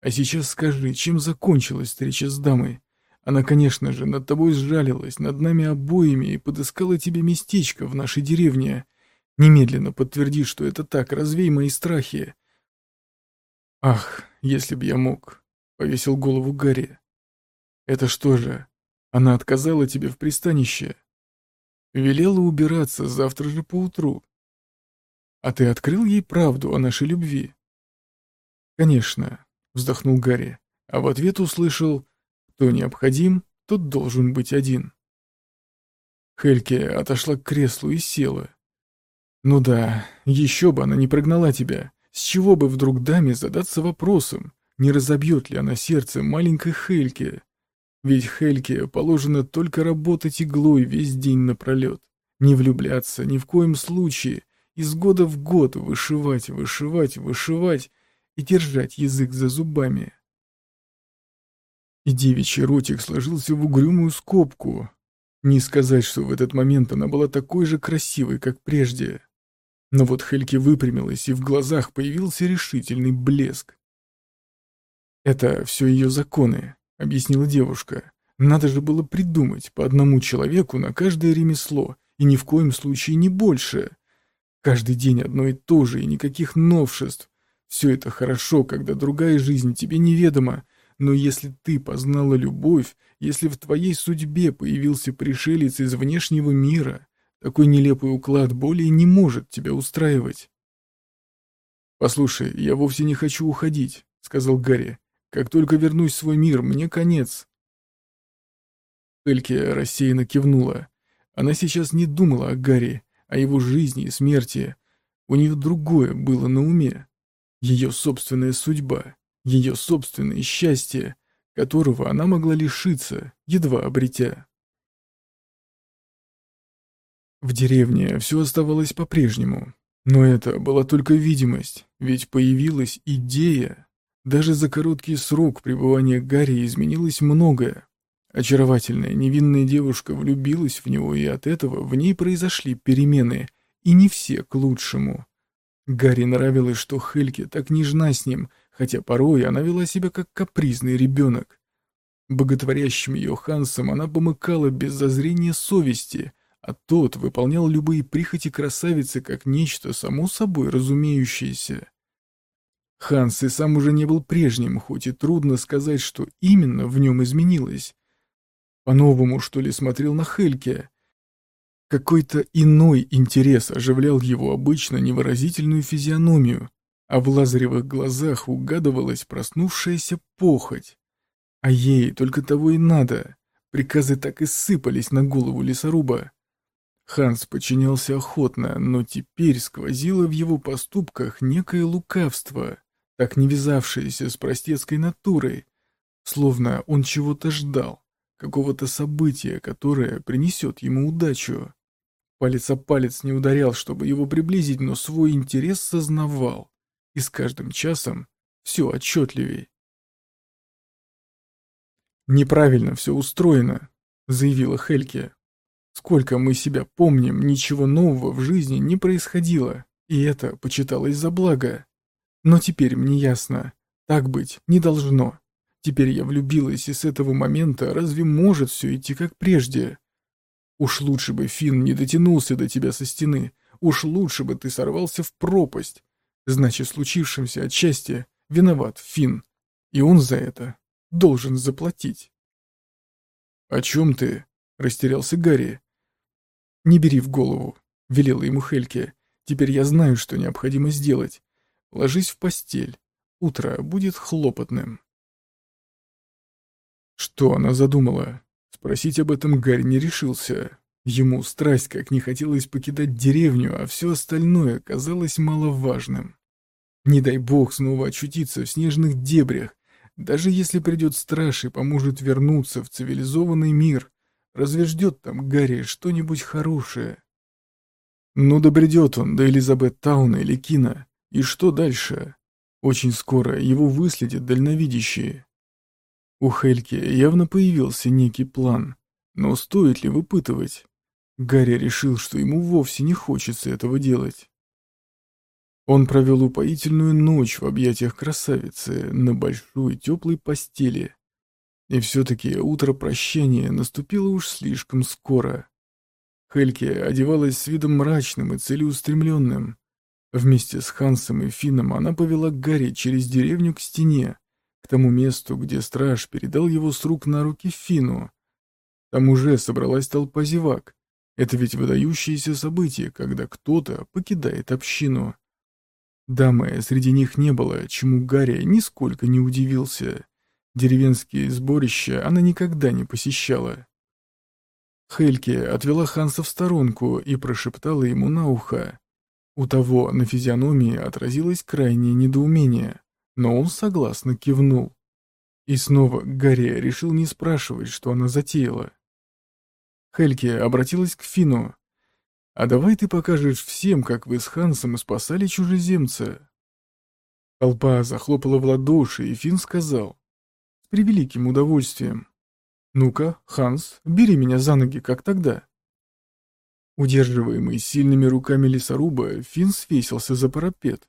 А сейчас скажи, чем закончилась встреча с дамой? Она, конечно же, над тобой сжалилась, над нами обоими и подыскала тебе местечко в нашей деревне. Немедленно подтверди, что это так, развей мои страхи. Ах, если б я мог, — повесил голову Гарри. Это что же, она отказала тебе в пристанище? Велела убираться завтра же поутру. А ты открыл ей правду о нашей любви? Конечно, вздохнул Гарри, а в ответ услышал, кто необходим, тот должен быть один. Хельке отошла к креслу и села. Ну да, еще бы она не прогнала тебя. С чего бы вдруг даме задаться вопросом, не разобьет ли она сердце маленькой Хельке? Ведь Хельке положено только работать иглой весь день напролет. Не влюбляться ни в коем случае, из года в год вышивать, вышивать, вышивать и держать язык за зубами. И девичий ротик сложился в угрюмую скобку. Не сказать, что в этот момент она была такой же красивой, как прежде. Но вот Хельки выпрямилась, и в глазах появился решительный блеск. «Это все ее законы», — объяснила девушка. «Надо же было придумать по одному человеку на каждое ремесло, и ни в коем случае не больше. Каждый день одно и то же, и никаких новшеств. Все это хорошо, когда другая жизнь тебе неведома, но если ты познала любовь, если в твоей судьбе появился пришелец из внешнего мира, такой нелепый уклад более не может тебя устраивать. «Послушай, я вовсе не хочу уходить», — сказал Гарри. «Как только вернусь в свой мир, мне конец». Эльке рассеянно кивнула. Она сейчас не думала о Гарри, о его жизни и смерти. У нее другое было на уме. Ее собственная судьба, ее собственное счастье, которого она могла лишиться, едва обретя. В деревне все оставалось по-прежнему. Но это была только видимость, ведь появилась идея. Даже за короткий срок пребывания Гарри изменилось многое. Очаровательная невинная девушка влюбилась в него, и от этого в ней произошли перемены, и не все к лучшему. Гарри нравилось, что Хельке так нежна с ним, хотя порой она вела себя как капризный ребенок. Боготворящим ее Хансом она помыкала без зазрения совести, а тот выполнял любые прихоти красавицы как нечто само собой разумеющееся. Ханс и сам уже не был прежним, хоть и трудно сказать, что именно в нем изменилось. По-новому, что ли, смотрел на Хельке. Какой-то иной интерес оживлял его обычно невыразительную физиономию, а в лазаревых глазах угадывалась проснувшаяся похоть. А ей только того и надо. Приказы так и сыпались на голову лесоруба. Ханс подчинялся охотно, но теперь сквозило в его поступках некое лукавство так не вязавшееся с простецкой натурой, словно он чего-то ждал, какого-то события, которое принесет ему удачу. Палец о палец не ударял, чтобы его приблизить, но свой интерес сознавал, и с каждым часом все отчетливей. «Неправильно все устроено», — заявила Хельке. «Сколько мы себя помним, ничего нового в жизни не происходило, и это почиталось за благо. Но теперь мне ясно, так быть не должно. Теперь я влюбилась, и с этого момента разве может все идти как прежде? Уж лучше бы Финн не дотянулся до тебя со стены, уж лучше бы ты сорвался в пропасть. Значит, случившимся отчасти виноват Финн, и он за это должен заплатить. «О чем ты?» — растерялся Гарри. «Не бери в голову», — велела ему Хельке. «Теперь я знаю, что необходимо сделать. Ложись в постель. Утро будет хлопотным. Что она задумала? Спросить об этом Гарри не решился. Ему страсть как не хотелось покидать деревню, а все остальное казалось маловажным. Не дай бог снова очутиться в снежных дебрях, даже если придет страж и поможет вернуться в цивилизованный мир, разве ждет там Гарри что-нибудь хорошее? Ну, добредет он до Элизабет Тауна или Кина, и что дальше? Очень скоро его выследят дальновидящие. У Хельки явно появился некий план, но стоит ли выпытывать? Гарри решил, что ему вовсе не хочется этого делать. Он провел упоительную ночь в объятиях красавицы на большой теплой постели. И все-таки утро прощания наступило уж слишком скоро. Хельке одевалась с видом мрачным и целеустремленным. Вместе с Хансом и Финном она повела Гарри через деревню к стене, к тому месту, где страж передал его с рук на руки Фину. Там уже собралась толпа зевак. Это ведь выдающееся событие, когда кто-то покидает общину. Дамы среди них не было, чему Гарри нисколько не удивился. Деревенские сборища она никогда не посещала. Хельке отвела Ханса в сторонку и прошептала ему на ухо. У того на физиономии отразилось крайнее недоумение, но он согласно кивнул. И снова Гарри решил не спрашивать, что она затеяла. Хельке обратилась к Фину. «А давай ты покажешь всем, как вы с Хансом спасали чужеземца». Толпа захлопала в ладоши, и Фин сказал. «С превеликим удовольствием. Ну-ка, Ханс, бери меня за ноги, как тогда». Удерживаемый сильными руками лесоруба, Финн свесился за парапет.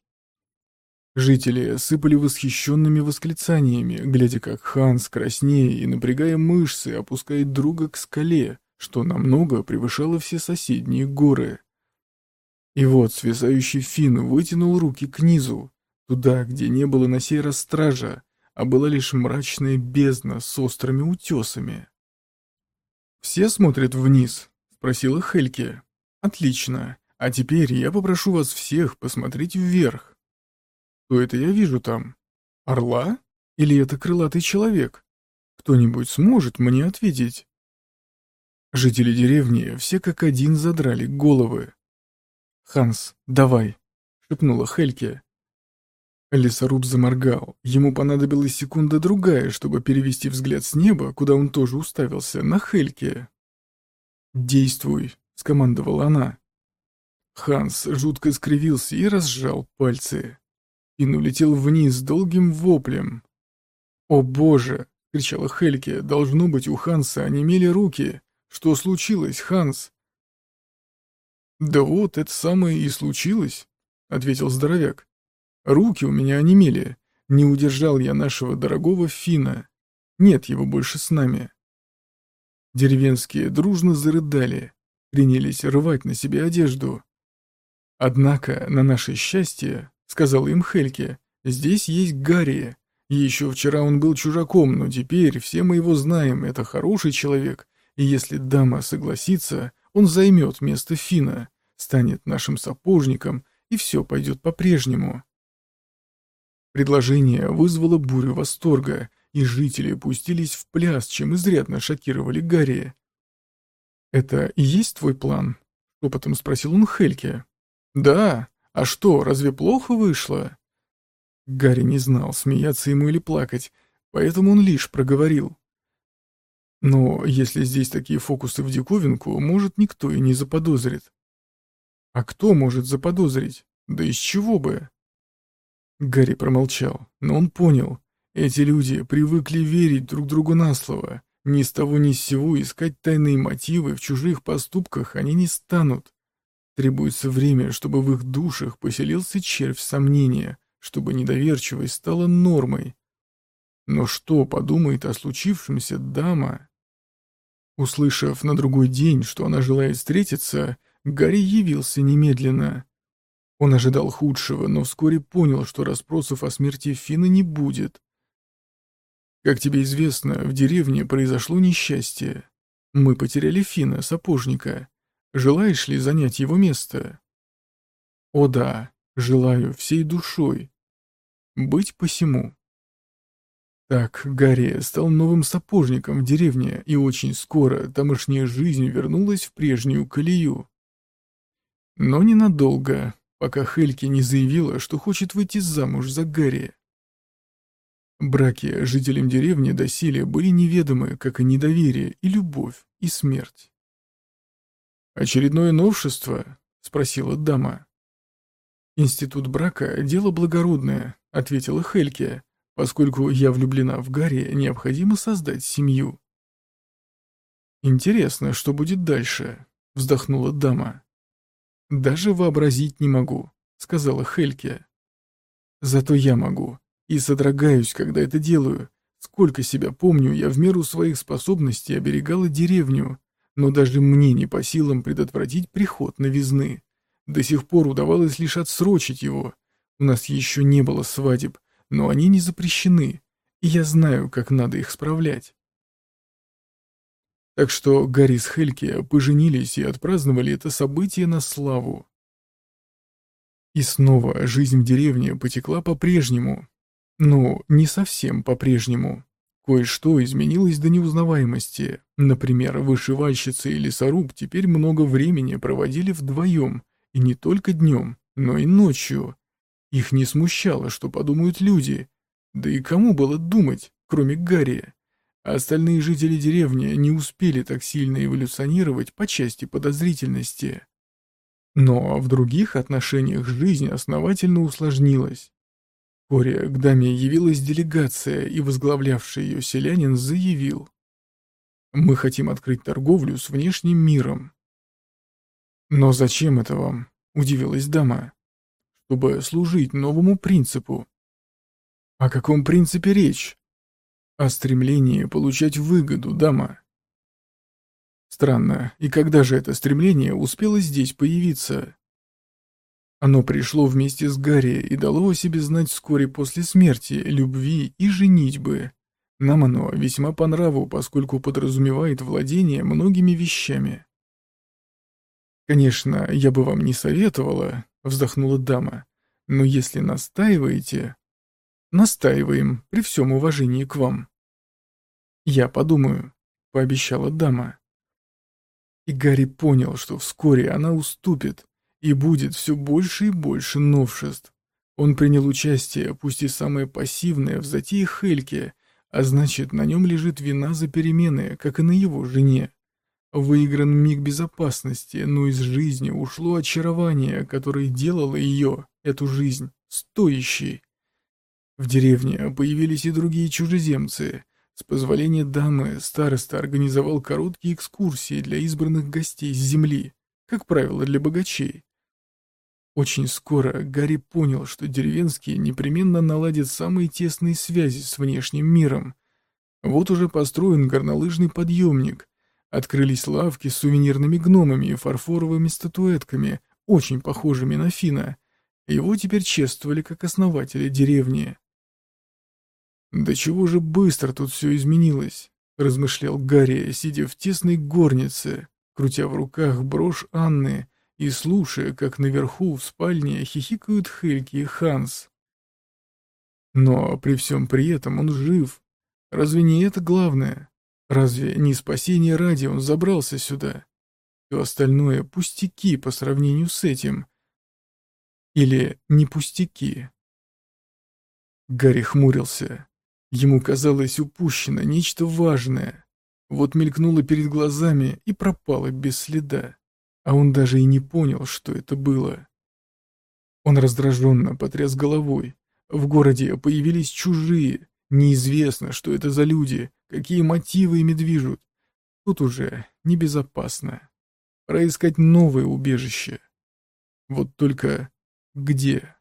Жители сыпали восхищенными восклицаниями, глядя как Ханс, краснея и напрягая мышцы, опускает друга к скале, что намного превышало все соседние горы. И вот свисающий Финн вытянул руки к низу, туда, где не было на сей раз стража, а была лишь мрачная бездна с острыми утесами. Все смотрят вниз, спросила Хельке. «Отлично. А теперь я попрошу вас всех посмотреть вверх. Что это я вижу там? Орла? Или это крылатый человек? Кто-нибудь сможет мне ответить?» Жители деревни все как один задрали головы. «Ханс, давай!» — шепнула Хельке. Лесоруб заморгал. Ему понадобилась секунда-другая, чтобы перевести взгляд с неба, куда он тоже уставился, на Хельке. «Действуй», — скомандовала она. Ханс жутко скривился и разжал пальцы. Финн улетел вниз долгим воплем. «О боже!» — кричала Хельке. «Должно быть, у Ханса онемели руки. Что случилось, Ханс?» «Да вот, это самое и случилось», — ответил здоровяк. «Руки у меня онемели. Не удержал я нашего дорогого Фина. Нет его больше с нами». Деревенские дружно зарыдали, принялись рвать на себе одежду. «Однако, на наше счастье, — сказал им Хельке, — здесь есть Гарри. Еще вчера он был чужаком, но теперь все мы его знаем, это хороший человек, и если дама согласится, он займет место Фина, станет нашим сапожником, и все пойдет по-прежнему». Предложение вызвало бурю восторга, и жители пустились в пляс, чем изрядно шокировали Гарри. «Это и есть твой план?» — шепотом спросил он Хельке. «Да. А что, разве плохо вышло?» Гарри не знал, смеяться ему или плакать, поэтому он лишь проговорил. «Но если здесь такие фокусы в диковинку, может, никто и не заподозрит». «А кто может заподозрить? Да из чего бы?» Гарри промолчал, но он понял. Эти люди привыкли верить друг другу на слово. Ни с того ни с сего искать тайные мотивы в чужих поступках они не станут. Требуется время, чтобы в их душах поселился червь сомнения, чтобы недоверчивость стала нормой. Но что подумает о случившемся дама? Услышав на другой день, что она желает встретиться, Гарри явился немедленно. Он ожидал худшего, но вскоре понял, что расспросов о смерти Фина не будет. Как тебе известно, в деревне произошло несчастье. Мы потеряли Фина, сапожника. Желаешь ли занять его место? О да, желаю всей душой. Быть посему. Так Гарри стал новым сапожником в деревне, и очень скоро тамошняя жизнь вернулась в прежнюю колею. Но ненадолго, пока Хельки не заявила, что хочет выйти замуж за Гарри. Браки жителям деревни доселе были неведомы, как и недоверие, и любовь, и смерть. «Очередное новшество?» — спросила дама. «Институт брака — дело благородное», — ответила Хельке. «Поскольку я влюблена в Гарри, необходимо создать семью». «Интересно, что будет дальше?» — вздохнула дама. «Даже вообразить не могу», — сказала Хельке. «Зато я могу и содрогаюсь, когда это делаю. Сколько себя помню, я в меру своих способностей оберегала деревню, но даже мне не по силам предотвратить приход новизны. До сих пор удавалось лишь отсрочить его. У нас еще не было свадеб, но они не запрещены, и я знаю, как надо их справлять. Так что Гарри с Хельки поженились и отпраздновали это событие на славу. И снова жизнь в деревне потекла по-прежнему, ну, не совсем по-прежнему. Кое-что изменилось до неузнаваемости. Например, вышивальщицы и лесоруб теперь много времени проводили вдвоем, и не только днем, но и ночью. Их не смущало, что подумают люди. Да и кому было думать, кроме Гарри? А остальные жители деревни не успели так сильно эволюционировать по части подозрительности. Но в других отношениях жизнь основательно усложнилась. Вскоре к даме явилась делегация, и возглавлявший ее селянин заявил. «Мы хотим открыть торговлю с внешним миром». «Но зачем это вам?» — удивилась дама. «Чтобы служить новому принципу». «О каком принципе речь?» «О стремлении получать выгоду, дама». Странно, и когда же это стремление успело здесь появиться? Оно пришло вместе с Гарри и дало о себе знать вскоре после смерти, любви и женитьбы. Нам оно весьма по нраву, поскольку подразумевает владение многими вещами. «Конечно, я бы вам не советовала», — вздохнула дама, «но если настаиваете...» «Настаиваем, при всем уважении к вам». «Я подумаю», — пообещала дама. И Гарри понял, что вскоре она уступит, и будет все больше и больше новшеств. Он принял участие, пусть и самое пассивное, в затее Хельке, а значит, на нем лежит вина за перемены, как и на его жене. Выигран миг безопасности, но из жизни ушло очарование, которое делало ее, эту жизнь, стоящий. В деревне появились и другие чужеземцы. С позволения дамы староста организовал короткие экскурсии для избранных гостей с земли, как правило, для богачей. Очень скоро Гарри понял, что деревенские непременно наладят самые тесные связи с внешним миром. Вот уже построен горнолыжный подъемник, открылись лавки с сувенирными гномами и фарфоровыми статуэтками, очень похожими на Фина. Его теперь чествовали как основателя деревни. «Да чего же быстро тут все изменилось?» — размышлял Гарри, сидя в тесной горнице, крутя в руках брошь Анны и слушая, как наверху в спальне хихикают Хельки и Ханс. Но при всем при этом он жив. Разве не это главное? Разве не спасение ради он забрался сюда? Все остальное пустяки по сравнению с этим. Или не пустяки? Гарри хмурился. Ему казалось упущено нечто важное. Вот мелькнуло перед глазами и пропало без следа. А он даже и не понял, что это было. Он раздраженно потряс головой. В городе появились чужие. Неизвестно, что это за люди, какие мотивы ими движут. Тут уже небезопасно. Пора искать новое убежище. Вот только где?